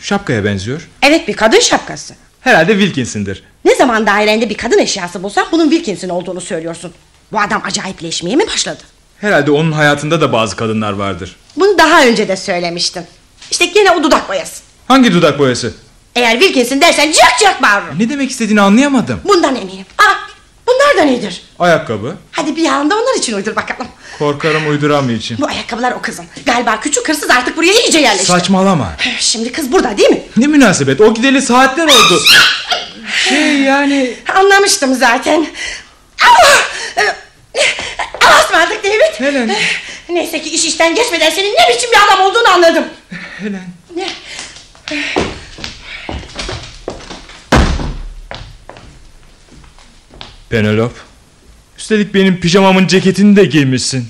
Şapkaya benziyor. Evet bir kadın şapkası. Herhalde Wilkins'indir. Ne zaman dairende bir kadın eşyası bulsan bunun Wilkins'in olduğunu söylüyorsun. Bu adam acayipleşmeye mi başladı? Herhalde onun hayatında da bazı kadınlar vardır. Bunu daha önce de söylemiştim. İşte gene o dudak boyası. Hangi dudak boyası? Eğer Wilkins'in dersen cık cık bağırırım. Ne demek istediğini anlayamadım. Bundan eminim. Ah, bunlar da nedir? Ayakkabı. Hadi bir yanda onlar için uydur bakalım. Korkarım uyduramayacağım. Bu ayakkabılar o kızın. Galiba küçük hırsız artık buraya iyice yerleşti. Saçmalama. Şimdi kız burada değil mi? Ne münasebet o gideli saatler oldu. şey yani... Anlamıştım zaten. Allah! Allah'a ısmarladık David. Helen. Neyse ki iş işten geçmeden senin ne biçim bir adam olduğunu anladım. Helen. Ne? Penelope. Üstelik benim pijamamın ceketini de giymişsin.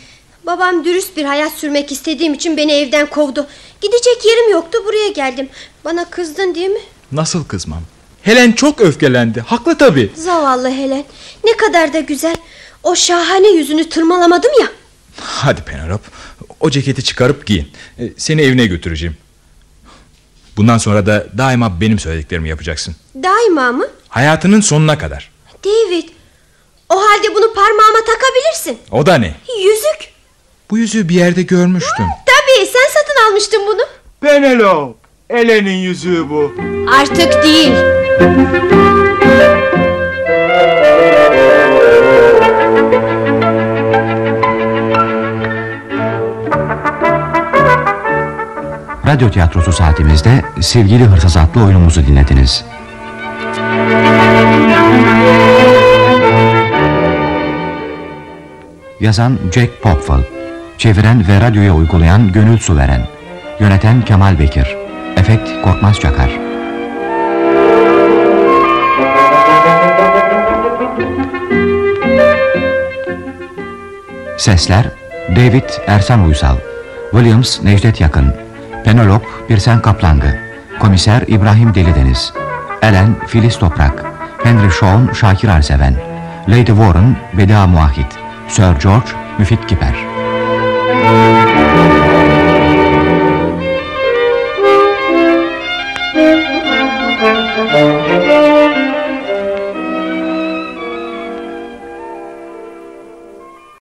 Babam dürüst bir hayat sürmek istediğim için beni evden kovdu. Gidecek yerim yoktu buraya geldim. Bana kızdın değil mi? Nasıl kızmam? Helen çok öfkelendi. Haklı tabii. Zavallı Helen. Ne kadar da güzel. O şahane yüzünü tırmalamadım ya. Hadi Penelope. O ceketi çıkarıp giyin. E, Seni evine götüreceğim. Bundan sonra da daima benim söylediklerimi yapacaksın. Daima mı? Hayatının sonuna kadar. David. O halde bunu parmağıma takabilirsin. O da ne? Yüzük. Bu yüzüğü bir yerde görmüştüm. Tabii sen satın almıştın bunu. Penelope. Helen'in yüzüğü bu. Artık değil. Radyo tiyatrosu saatimizde Sevgili Hırsız adlı oyunumuzu dinlediniz. Yazan Jack Popful Çeviren ve radyoya uygulayan Gönül Suveren Yöneten Kemal Bekir Efekt Korkmaz Çakar. Sesler David Ersan Uysal Williams Necdet Yakın Penelope Birsen Kaplangı Komiser İbrahim Delideniz Ellen Filiz Toprak Henry Shawn Şakir Arseven Lady Warren Bedia Muahit Sir George Müfit Kiper.